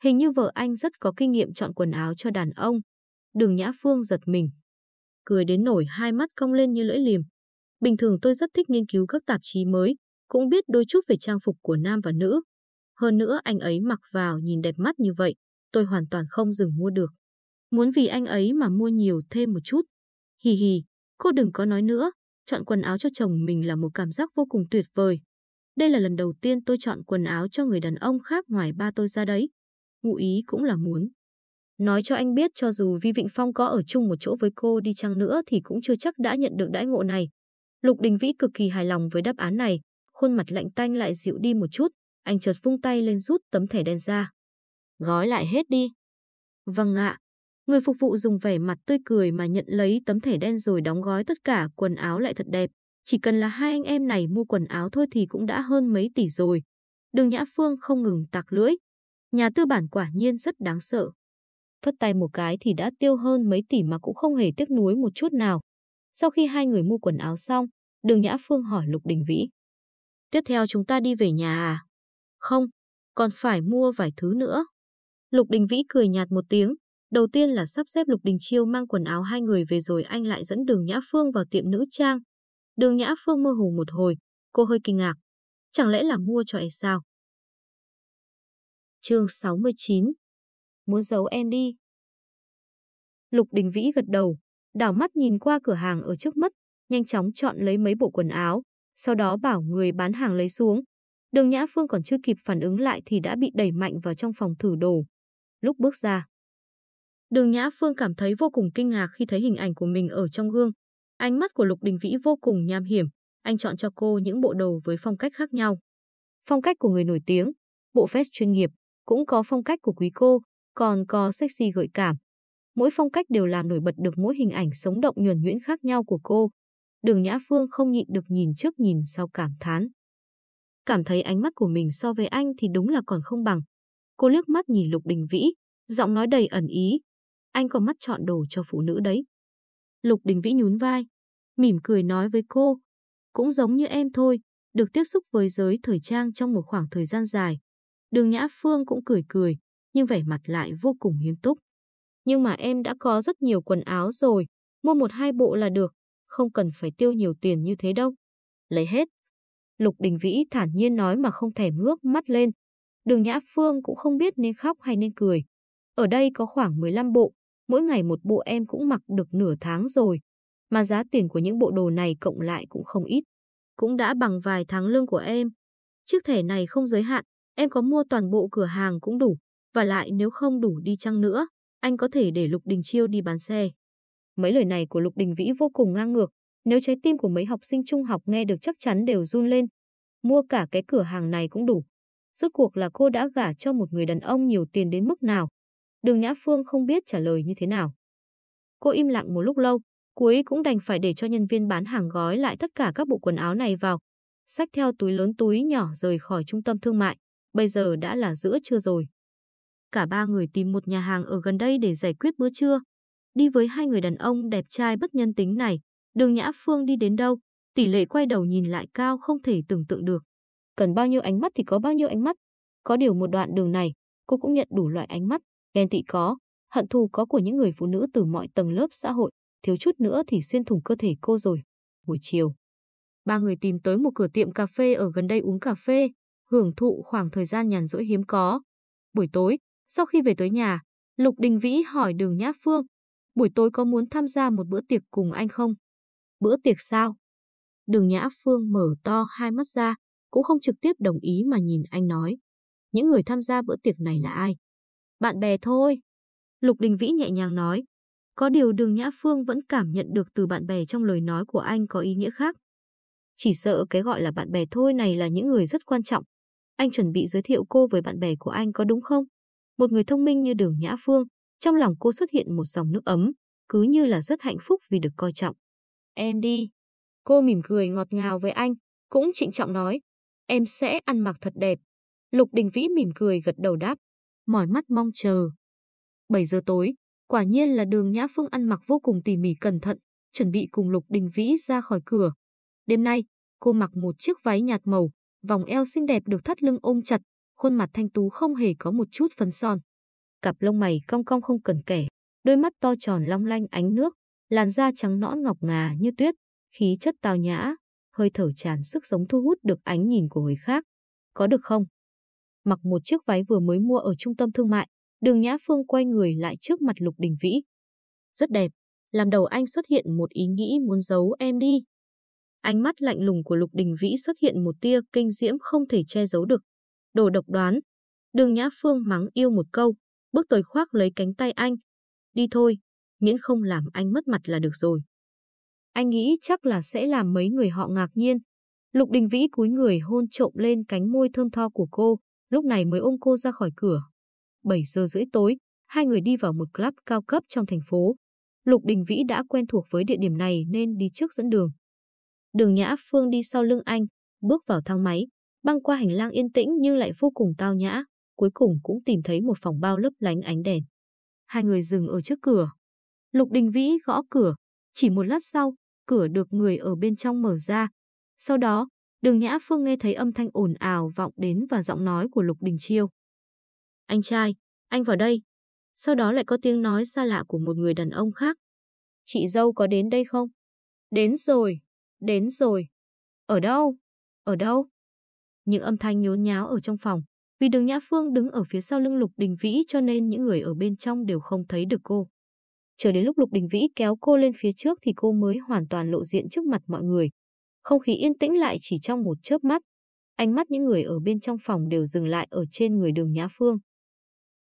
Hình như vợ anh rất có kinh nghiệm chọn quần áo cho đàn ông. Đường Nhã Phương giật mình. Cười đến nổi hai mắt cong lên như lưỡi liềm. Bình thường tôi rất thích nghiên cứu các tạp chí mới, cũng biết đôi chút về trang phục của nam và nữ. Hơn nữa anh ấy mặc vào nhìn đẹp mắt như vậy, tôi hoàn toàn không dừng mua được. Muốn vì anh ấy mà mua nhiều thêm một chút. Hì hì, cô đừng có nói nữa, chọn quần áo cho chồng mình là một cảm giác vô cùng tuyệt vời. Đây là lần đầu tiên tôi chọn quần áo cho người đàn ông khác ngoài ba tôi ra đấy. Ngụ ý cũng là muốn. Nói cho anh biết cho dù Vi Vịnh Phong có ở chung một chỗ với cô đi chăng nữa thì cũng chưa chắc đã nhận được đãi ngộ này. Lục Đình Vĩ cực kỳ hài lòng với đáp án này, khuôn mặt lạnh tanh lại dịu đi một chút, anh chợt vung tay lên rút tấm thẻ đen ra. Gói lại hết đi. Vâng ạ. Người phục vụ dùng vẻ mặt tươi cười mà nhận lấy tấm thẻ đen rồi đóng gói tất cả quần áo lại thật đẹp. Chỉ cần là hai anh em này mua quần áo thôi thì cũng đã hơn mấy tỷ rồi. Đường Nhã Phương không ngừng tạc lưỡi. Nhà tư bản quả nhiên rất đáng sợ. Phất tay một cái thì đã tiêu hơn mấy tỷ mà cũng không hề tiếc nuối một chút nào. Sau khi hai người mua quần áo xong, đường Nhã Phương hỏi Lục Đình Vĩ. Tiếp theo chúng ta đi về nhà à? Không, còn phải mua vài thứ nữa. Lục Đình Vĩ cười nhạt một tiếng. Đầu tiên là sắp xếp Lục Đình Chiêu mang quần áo hai người về rồi anh lại dẫn đường Nhã Phương vào tiệm nữ trang. Đường Nhã Phương mơ hồ một hồi, cô hơi kinh ngạc. Chẳng lẽ là mua cho ai sao? chương 69 Muốn giấu em đi. Lục Đình Vĩ gật đầu, đảo mắt nhìn qua cửa hàng ở trước mắt, nhanh chóng chọn lấy mấy bộ quần áo, sau đó bảo người bán hàng lấy xuống. Đường Nhã Phương còn chưa kịp phản ứng lại thì đã bị đẩy mạnh vào trong phòng thử đồ. Lúc bước ra, Đường Nhã Phương cảm thấy vô cùng kinh ngạc khi thấy hình ảnh của mình ở trong gương. Ánh mắt của Lục Đình Vĩ vô cùng nham hiểm, anh chọn cho cô những bộ đồ với phong cách khác nhau. Phong cách của người nổi tiếng, bộ vest chuyên nghiệp, cũng có phong cách của quý cô, còn có sexy gợi cảm. Mỗi phong cách đều làm nổi bật được mỗi hình ảnh sống động nhuần nhuyễn khác nhau của cô. Đường Nhã Phương không nhịn được nhìn trước nhìn sau cảm thán. Cảm thấy ánh mắt của mình so với anh thì đúng là còn không bằng. Cô liếc mắt nhìn Lục Đình Vĩ, giọng nói đầy ẩn ý. Anh có mắt chọn đồ cho phụ nữ đấy. Lục Đình Vĩ nhún vai, mỉm cười nói với cô. Cũng giống như em thôi, được tiếp xúc với giới thời trang trong một khoảng thời gian dài. Đường Nhã Phương cũng cười cười, nhưng vẻ mặt lại vô cùng nghiêm túc. Nhưng mà em đã có rất nhiều quần áo rồi, mua một hai bộ là được, không cần phải tiêu nhiều tiền như thế đâu. Lấy hết. Lục Đình Vĩ thản nhiên nói mà không thèm ngước mắt lên. Đường Nhã Phương cũng không biết nên khóc hay nên cười. Ở đây có khoảng 15 bộ, mỗi ngày một bộ em cũng mặc được nửa tháng rồi. Mà giá tiền của những bộ đồ này cộng lại cũng không ít. Cũng đã bằng vài tháng lương của em. Chiếc thẻ này không giới hạn, em có mua toàn bộ cửa hàng cũng đủ. Và lại nếu không đủ đi chăng nữa, anh có thể để Lục Đình Chiêu đi bán xe. Mấy lời này của Lục Đình Vĩ vô cùng ngang ngược, nếu trái tim của mấy học sinh trung học nghe được chắc chắn đều run lên. Mua cả cái cửa hàng này cũng đủ. Rốt cuộc là cô đã gả cho một người đàn ông nhiều tiền đến mức nào. Đường Nhã Phương không biết trả lời như thế nào. Cô im lặng một lúc lâu, cuối cũng đành phải để cho nhân viên bán hàng gói lại tất cả các bộ quần áo này vào. Xách theo túi lớn túi nhỏ rời khỏi trung tâm thương mại. Bây giờ đã là giữa trưa rồi. Cả ba người tìm một nhà hàng ở gần đây để giải quyết bữa trưa. Đi với hai người đàn ông đẹp trai bất nhân tính này, đường Nhã Phương đi đến đâu, tỷ lệ quay đầu nhìn lại cao không thể tưởng tượng được. Cần bao nhiêu ánh mắt thì có bao nhiêu ánh mắt. Có điều một đoạn đường này, cô cũng nhận đủ loại ánh mắt, ghen tị có, hận thù có của những người phụ nữ từ mọi tầng lớp xã hội, thiếu chút nữa thì xuyên thủng cơ thể cô rồi. Buổi chiều, ba người tìm tới một cửa tiệm cà phê ở gần đây uống cà phê, hưởng thụ khoảng thời gian nhàn rỗi hiếm có. Buổi tối, sau khi về tới nhà, Lục Đình Vĩ hỏi Đường Nhã Phương, buổi tối có muốn tham gia một bữa tiệc cùng anh không? Bữa tiệc sao? Đường Nhã Phương mở to hai mắt ra, cũng không trực tiếp đồng ý mà nhìn anh nói. Những người tham gia bữa tiệc này là ai? Bạn bè thôi. Lục Đình Vĩ nhẹ nhàng nói. Có điều đường Nhã Phương vẫn cảm nhận được từ bạn bè trong lời nói của anh có ý nghĩa khác. Chỉ sợ cái gọi là bạn bè thôi này là những người rất quan trọng. Anh chuẩn bị giới thiệu cô với bạn bè của anh có đúng không? Một người thông minh như đường Nhã Phương, trong lòng cô xuất hiện một dòng nước ấm, cứ như là rất hạnh phúc vì được coi trọng. Em đi. Cô mỉm cười ngọt ngào với anh, cũng trịnh trọng nói. Em sẽ ăn mặc thật đẹp. Lục Đình Vĩ mỉm cười gật đầu đáp, mỏi mắt mong chờ. 7 giờ tối, quả nhiên là đường Nhã Phương ăn mặc vô cùng tỉ mỉ cẩn thận, chuẩn bị cùng Lục Đình Vĩ ra khỏi cửa. Đêm nay, cô mặc một chiếc váy nhạt màu, vòng eo xinh đẹp được thắt lưng ôm chặt, khuôn mặt thanh tú không hề có một chút phấn son. Cặp lông mày cong cong không cần kể, đôi mắt to tròn long lanh ánh nước, làn da trắng nõn ngọc ngà như tuyết, khí chất tao nhã, hơi thở tràn sức sống thu hút được ánh nhìn của người khác. Có được không? Mặc một chiếc váy vừa mới mua ở trung tâm thương mại, đường Nhã Phương quay người lại trước mặt Lục Đình Vĩ. Rất đẹp, làm đầu anh xuất hiện một ý nghĩ muốn giấu em đi. Ánh mắt lạnh lùng của Lục Đình Vĩ xuất hiện một tia kinh diễm không thể che giấu được. Đồ độc đoán. Đường Nhã Phương mắng yêu một câu, bước tới khoác lấy cánh tay anh. Đi thôi, miễn không làm anh mất mặt là được rồi. Anh nghĩ chắc là sẽ làm mấy người họ ngạc nhiên. Lục Đình Vĩ cúi người hôn trộm lên cánh môi thơm tho của cô, lúc này mới ôm cô ra khỏi cửa. 7 giờ rưỡi tối, hai người đi vào một club cao cấp trong thành phố. Lục Đình Vĩ đã quen thuộc với địa điểm này nên đi trước dẫn đường. Đường Nhã Phương đi sau lưng anh, bước vào thang máy, băng qua hành lang yên tĩnh nhưng lại vô cùng tao nhã, cuối cùng cũng tìm thấy một phòng bao lấp lánh ánh đèn. Hai người dừng ở trước cửa. Lục Đình Vĩ gõ cửa, chỉ một lát sau, cửa được người ở bên trong mở ra. Sau đó, Đường Nhã Phương nghe thấy âm thanh ồn ào vọng đến và giọng nói của Lục Đình Chiêu. Anh trai, anh vào đây. Sau đó lại có tiếng nói xa lạ của một người đàn ông khác. Chị dâu có đến đây không? Đến rồi, đến rồi. Ở đâu? Ở đâu? Những âm thanh nhốn nháo ở trong phòng. Vì đường Nhã Phương đứng ở phía sau lưng Lục Đình Vĩ cho nên những người ở bên trong đều không thấy được cô. Chờ đến lúc Lục Đình Vĩ kéo cô lên phía trước thì cô mới hoàn toàn lộ diện trước mặt mọi người. Không khí yên tĩnh lại chỉ trong một chớp mắt. Ánh mắt những người ở bên trong phòng đều dừng lại ở trên người đường Nhã Phương.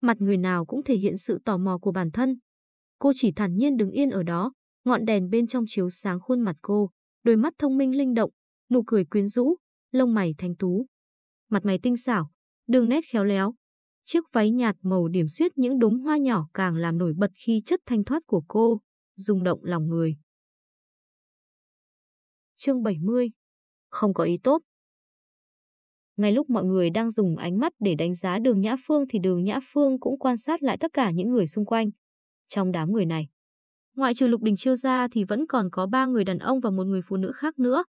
Mặt người nào cũng thể hiện sự tò mò của bản thân. Cô chỉ thản nhiên đứng yên ở đó, ngọn đèn bên trong chiếu sáng khuôn mặt cô, đôi mắt thông minh linh động, nụ cười quyến rũ, lông mày thanh tú. Mặt mày tinh xảo, đường nét khéo léo. Chiếc váy nhạt màu điểm xuyết những đốm hoa nhỏ càng làm nổi bật khi chất thanh thoát của cô, rung động lòng người. Chương 70 Không có ý tốt Ngay lúc mọi người đang dùng ánh mắt để đánh giá đường Nhã Phương thì đường Nhã Phương cũng quan sát lại tất cả những người xung quanh. Trong đám người này, ngoại trừ Lục Đình Chiêu ra thì vẫn còn có ba người đàn ông và một người phụ nữ khác nữa.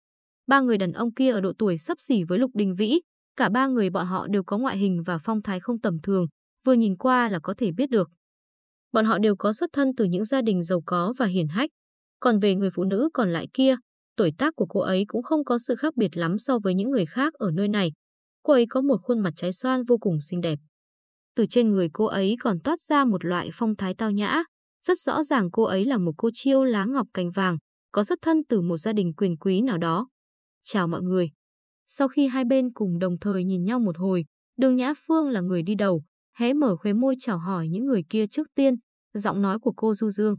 Ba người đàn ông kia ở độ tuổi sấp xỉ với Lục Đình Vĩ, cả ba người bọn họ đều có ngoại hình và phong thái không tầm thường, vừa nhìn qua là có thể biết được. Bọn họ đều có xuất thân từ những gia đình giàu có và hiển hách. Còn về người phụ nữ còn lại kia, tuổi tác của cô ấy cũng không có sự khác biệt lắm so với những người khác ở nơi này. Cô ấy có một khuôn mặt trái xoan vô cùng xinh đẹp. Từ trên người cô ấy còn toát ra một loại phong thái tao nhã. Rất rõ ràng cô ấy là một cô chiêu lá ngọc cành vàng, có xuất thân từ một gia đình quyền quý nào đó. Chào mọi người. Sau khi hai bên cùng đồng thời nhìn nhau một hồi, đường Nhã Phương là người đi đầu, hé mở khóe môi chào hỏi những người kia trước tiên, giọng nói của cô du dương.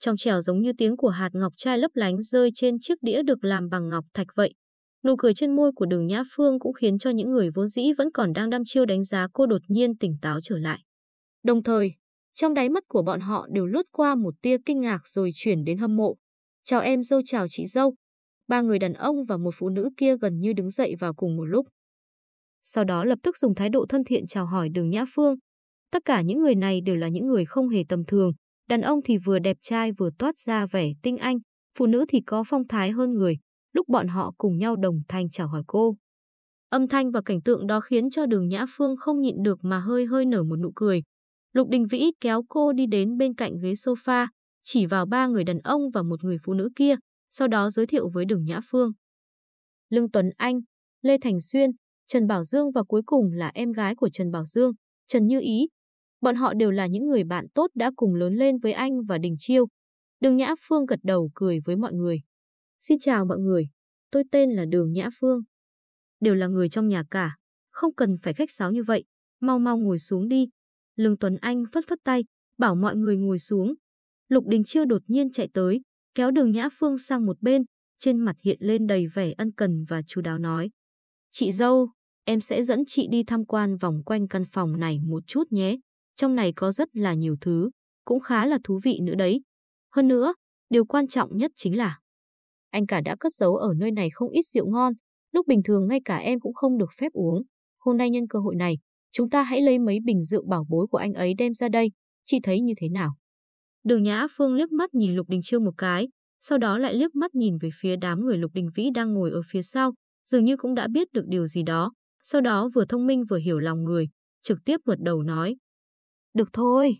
Trong trèo giống như tiếng của hạt ngọc trai lấp lánh rơi trên chiếc đĩa được làm bằng ngọc thạch vậy. Nụ cười trên môi của đường Nhã Phương cũng khiến cho những người vốn dĩ vẫn còn đang đăm chiêu đánh giá cô đột nhiên tỉnh táo trở lại. Đồng thời, trong đáy mắt của bọn họ đều lướt qua một tia kinh ngạc rồi chuyển đến hâm mộ. Chào em dâu chào chị dâu. Ba người đàn ông và một phụ nữ kia gần như đứng dậy vào cùng một lúc. Sau đó lập tức dùng thái độ thân thiện chào hỏi đường Nhã Phương. Tất cả những người này đều là những người không hề tầm thường. Đàn ông thì vừa đẹp trai vừa toát ra vẻ tinh anh, phụ nữ thì có phong thái hơn người, lúc bọn họ cùng nhau đồng thanh chào hỏi cô. Âm thanh và cảnh tượng đó khiến cho đường Nhã Phương không nhịn được mà hơi hơi nở một nụ cười. Lục Đình Vĩ kéo cô đi đến bên cạnh ghế sofa, chỉ vào ba người đàn ông và một người phụ nữ kia, sau đó giới thiệu với đường Nhã Phương. Lương Tuấn Anh, Lê Thành Xuyên, Trần Bảo Dương và cuối cùng là em gái của Trần Bảo Dương, Trần Như Ý. Bọn họ đều là những người bạn tốt đã cùng lớn lên với anh và Đình Chiêu. Đường Nhã Phương gật đầu cười với mọi người. Xin chào mọi người, tôi tên là Đường Nhã Phương. Đều là người trong nhà cả, không cần phải khách sáo như vậy, mau mau ngồi xuống đi. Lương Tuấn Anh phất phất tay, bảo mọi người ngồi xuống. Lục Đình Chiêu đột nhiên chạy tới, kéo Đường Nhã Phương sang một bên, trên mặt hiện lên đầy vẻ ân cần và chú đáo nói. Chị dâu, em sẽ dẫn chị đi tham quan vòng quanh căn phòng này một chút nhé. Trong này có rất là nhiều thứ, cũng khá là thú vị nữa đấy. Hơn nữa, điều quan trọng nhất chính là anh cả đã cất giấu ở nơi này không ít rượu ngon, lúc bình thường ngay cả em cũng không được phép uống. Hôm nay nhân cơ hội này, chúng ta hãy lấy mấy bình rượu bảo bối của anh ấy đem ra đây, chị thấy như thế nào? Đường Nhã Phương liếc mắt nhìn Lục Đình Chiêu một cái, sau đó lại liếc mắt nhìn về phía đám người Lục Đình Vĩ đang ngồi ở phía sau, dường như cũng đã biết được điều gì đó, sau đó vừa thông minh vừa hiểu lòng người, trực tiếp gật đầu nói. Được thôi.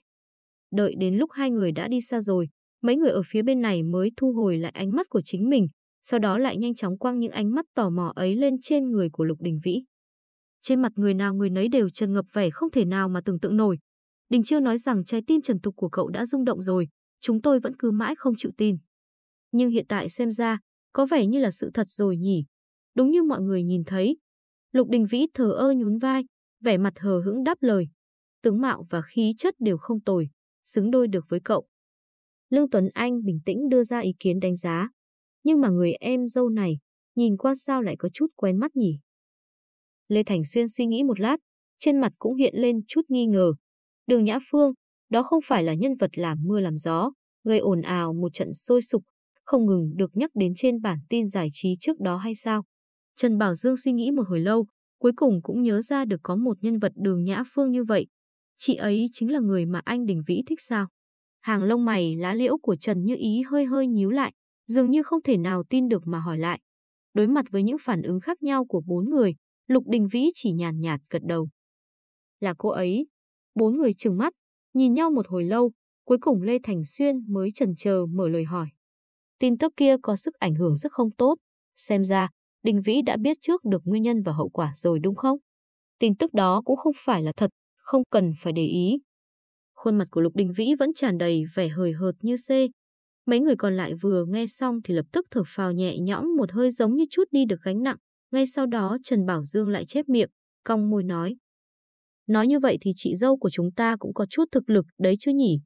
Đợi đến lúc hai người đã đi xa rồi, mấy người ở phía bên này mới thu hồi lại ánh mắt của chính mình, sau đó lại nhanh chóng quăng những ánh mắt tò mò ấy lên trên người của Lục Đình Vĩ. Trên mặt người nào người nấy đều trần ngập vẻ không thể nào mà tưởng tượng nổi. Đình Chiêu nói rằng trái tim trần tục của cậu đã rung động rồi, chúng tôi vẫn cứ mãi không chịu tin. Nhưng hiện tại xem ra, có vẻ như là sự thật rồi nhỉ. Đúng như mọi người nhìn thấy. Lục Đình Vĩ thờ ơ nhún vai, vẻ mặt hờ hững đáp lời. Tướng mạo và khí chất đều không tồi, xứng đôi được với cậu. Lương Tuấn Anh bình tĩnh đưa ra ý kiến đánh giá. Nhưng mà người em dâu này, nhìn qua sao lại có chút quen mắt nhỉ? Lê Thành Xuyên suy nghĩ một lát, trên mặt cũng hiện lên chút nghi ngờ. Đường Nhã Phương, đó không phải là nhân vật làm mưa làm gió, gây ồn ào một trận sôi sục, không ngừng được nhắc đến trên bản tin giải trí trước đó hay sao? Trần Bảo Dương suy nghĩ một hồi lâu, cuối cùng cũng nhớ ra được có một nhân vật đường Nhã Phương như vậy. Chị ấy chính là người mà anh Đình Vĩ thích sao? Hàng lông mày lá liễu của Trần Như Ý hơi hơi nhíu lại, dường như không thể nào tin được mà hỏi lại. Đối mặt với những phản ứng khác nhau của bốn người, Lục Đình Vĩ chỉ nhàn nhạt gật đầu. Là cô ấy. Bốn người trừng mắt, nhìn nhau một hồi lâu, cuối cùng Lê Thành Xuyên mới chần chờ mở lời hỏi. Tin tức kia có sức ảnh hưởng rất không tốt, xem ra Đình Vĩ đã biết trước được nguyên nhân và hậu quả rồi đúng không? Tin tức đó cũng không phải là thật, không cần phải để ý. Khuôn mặt của Lục Đình Vĩ vẫn tràn đầy vẻ hời hợt như xê. Mấy người còn lại vừa nghe xong thì lập tức thở phào nhẹ nhõm một hơi giống như chút đi được gánh nặng. Ngay sau đó Trần Bảo Dương lại chép miệng, cong môi nói. Nói như vậy thì chị dâu của chúng ta cũng có chút thực lực đấy chứ nhỉ?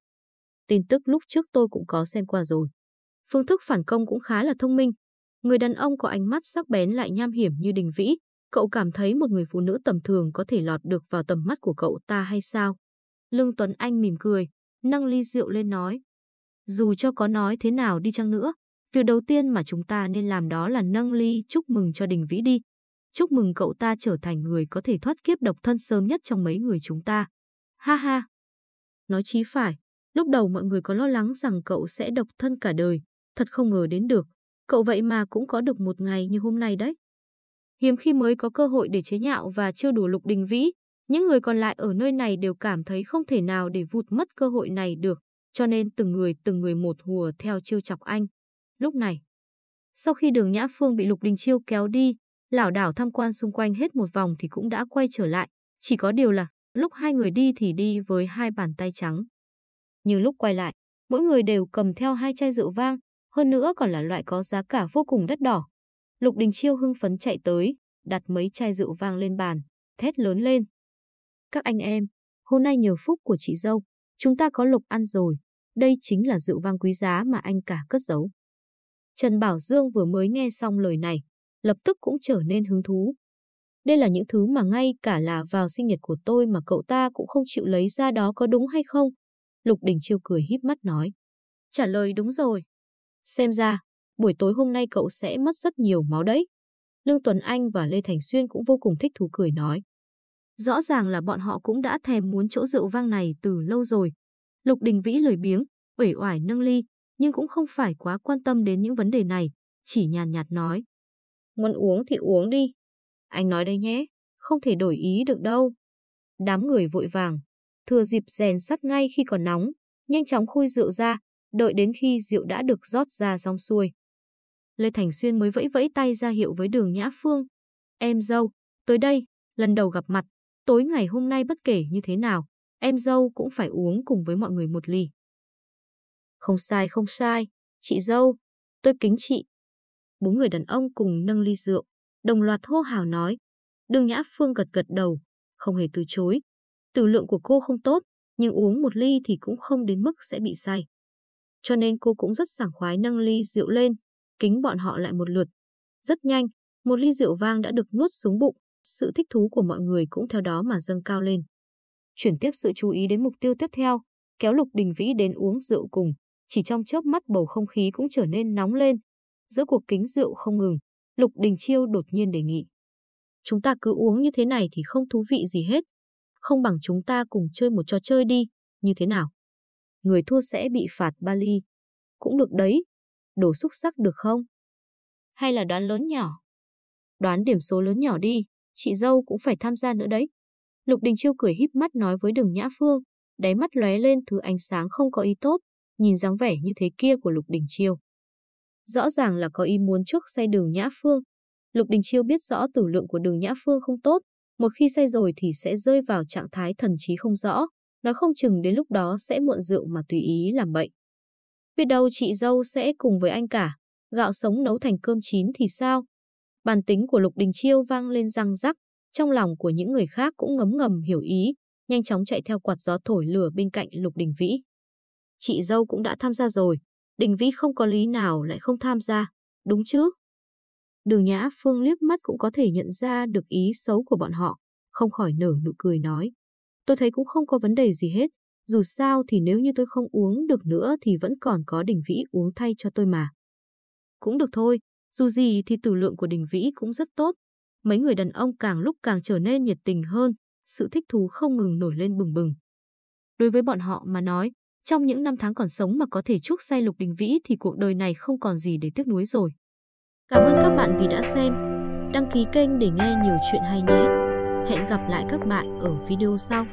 Tin tức lúc trước tôi cũng có xem qua rồi. Phương thức phản công cũng khá là thông minh. Người đàn ông có ánh mắt sắc bén lại nham hiểm như đình vĩ. Cậu cảm thấy một người phụ nữ tầm thường có thể lọt được vào tầm mắt của cậu ta hay sao? Lương Tuấn Anh mỉm cười, nâng ly rượu lên nói. Dù cho có nói thế nào đi chăng nữa, việc đầu tiên mà chúng ta nên làm đó là nâng ly chúc mừng cho Đình Vĩ đi. Chúc mừng cậu ta trở thành người có thể thoát kiếp độc thân sớm nhất trong mấy người chúng ta. Ha ha. Nói chí phải, lúc đầu mọi người có lo lắng rằng cậu sẽ độc thân cả đời, thật không ngờ đến được. Cậu vậy mà cũng có được một ngày như hôm nay đấy. Hiếm khi mới có cơ hội để chế nhạo và chưa đủ Lục Đình Vĩ, những người còn lại ở nơi này đều cảm thấy không thể nào để vụt mất cơ hội này được, cho nên từng người từng người một hùa theo chiêu chọc anh. Lúc này, Sau khi đường Nhã Phương bị Lục Đình Chiêu kéo đi, lảo đảo tham quan xung quanh hết một vòng thì cũng đã quay trở lại. Chỉ có điều là, lúc hai người đi thì đi với hai bàn tay trắng. Nhưng lúc quay lại, mỗi người đều cầm theo hai chai rượu vang, hơn nữa còn là loại có giá cả vô cùng đắt đỏ. Lục Đình Chiêu hưng phấn chạy tới, đặt mấy chai rượu vang lên bàn, thét lớn lên. Các anh em, hôm nay nhờ phúc của chị dâu, chúng ta có lục ăn rồi, đây chính là rượu vang quý giá mà anh cả cất giấu. Trần Bảo Dương vừa mới nghe xong lời này, lập tức cũng trở nên hứng thú. Đây là những thứ mà ngay cả là vào sinh nhật của tôi mà cậu ta cũng không chịu lấy ra đó có đúng hay không? Lục Đình Chiêu cười híp mắt nói. Trả lời đúng rồi. Xem ra, buổi tối hôm nay cậu sẽ mất rất nhiều máu đấy. Lương Tuấn Anh và Lê Thành Xuyên cũng vô cùng thích thú cười nói. Rõ ràng là bọn họ cũng đã thèm muốn chỗ rượu vang này từ lâu rồi. Lục Đình Vĩ lười biếng, uể oải nâng ly, nhưng cũng không phải quá quan tâm đến những vấn đề này, chỉ nhàn nhạt nói. Muốn uống thì uống đi. Anh nói đây nhé, không thể đổi ý được đâu. Đám người vội vàng, thừa dịp rèn sắt ngay khi còn nóng, nhanh chóng khui rượu ra, đợi đến khi rượu đã được rót ra xong xuôi. Lê Thành Xuyên mới vẫy vẫy tay ra hiệu với đường Nhã Phương. Em dâu, tới đây, lần đầu gặp mặt, tối ngày hôm nay bất kể như thế nào, em dâu cũng phải uống cùng với mọi người một ly. Không sai, không sai, chị dâu, tôi kính chị. Bốn người đàn ông cùng nâng ly rượu, đồng loạt hô hào nói. Đường Nhã Phương gật gật đầu, không hề từ chối. Tử lượng của cô không tốt, nhưng uống một ly thì cũng không đến mức sẽ bị say. Cho nên cô cũng rất sảng khoái nâng ly rượu lên, kính bọn họ lại một lượt. Rất nhanh, một ly rượu vang đã được nuốt xuống bụng, sự thích thú của mọi người cũng theo đó mà dâng cao lên. Chuyển tiếp sự chú ý đến mục tiêu tiếp theo, kéo Lục Đình Vĩ đến uống rượu cùng, chỉ trong chớp mắt bầu không khí cũng trở nên nóng lên. Giữa cuộc kính rượu không ngừng, Lục Đình Chiêu đột nhiên đề nghị. Chúng ta cứ uống như thế này thì không thú vị gì hết. Không bằng chúng ta cùng chơi một trò chơi đi, như thế nào? Người thua sẽ bị phạt ba ly. Cũng được đấy. đổ xúc sắc được không? Hay là đoán lớn nhỏ? Đoán điểm số lớn nhỏ đi, chị dâu cũng phải tham gia nữa đấy. Lục Đình Chiêu cười híp mắt nói với đường Nhã Phương, đáy mắt lóe lên thứ ánh sáng không có ý tốt, nhìn dáng vẻ như thế kia của Lục Đình Chiêu. Rõ ràng là có ý muốn trước say đường Nhã Phương. Lục Đình Chiêu biết rõ tử lượng của đường Nhã Phương không tốt, một khi say rồi thì sẽ rơi vào trạng thái thần trí không rõ, nói không chừng đến lúc đó sẽ muộn rượu mà tùy ý làm bệnh. Biết đâu chị dâu sẽ cùng với anh cả, gạo sống nấu thành cơm chín thì sao? Bản tính của Lục Đình Chiêu vang lên răng rắc, trong lòng của những người khác cũng ngấm ngầm hiểu ý, nhanh chóng chạy theo quạt gió thổi lửa bên cạnh Lục Đình Vĩ. Chị dâu cũng đã tham gia rồi, Đình Vĩ không có lý nào lại không tham gia, đúng chứ? Đường Nhã Phương liếc mắt cũng có thể nhận ra được ý xấu của bọn họ, không khỏi nở nụ cười nói. Tôi thấy cũng không có vấn đề gì hết, dù sao thì nếu như tôi không uống được nữa thì vẫn còn có Đình Vĩ uống thay cho tôi mà. Cũng được thôi, dù gì thì tử lượng của Đình Vĩ cũng rất tốt. Mấy người đàn ông càng lúc càng trở nên nhiệt tình hơn, sự thích thú không ngừng nổi lên bừng bừng. Đối với bọn họ mà nói, trong những năm tháng còn sống mà có thể chúc say Lục Đình Vĩ thì cuộc đời này không còn gì để tiếc nuối rồi. Cảm ơn các bạn vì đã xem. Đăng ký kênh để nghe nhiều chuyện hay nhé. Hẹn gặp lại các bạn ở video sau.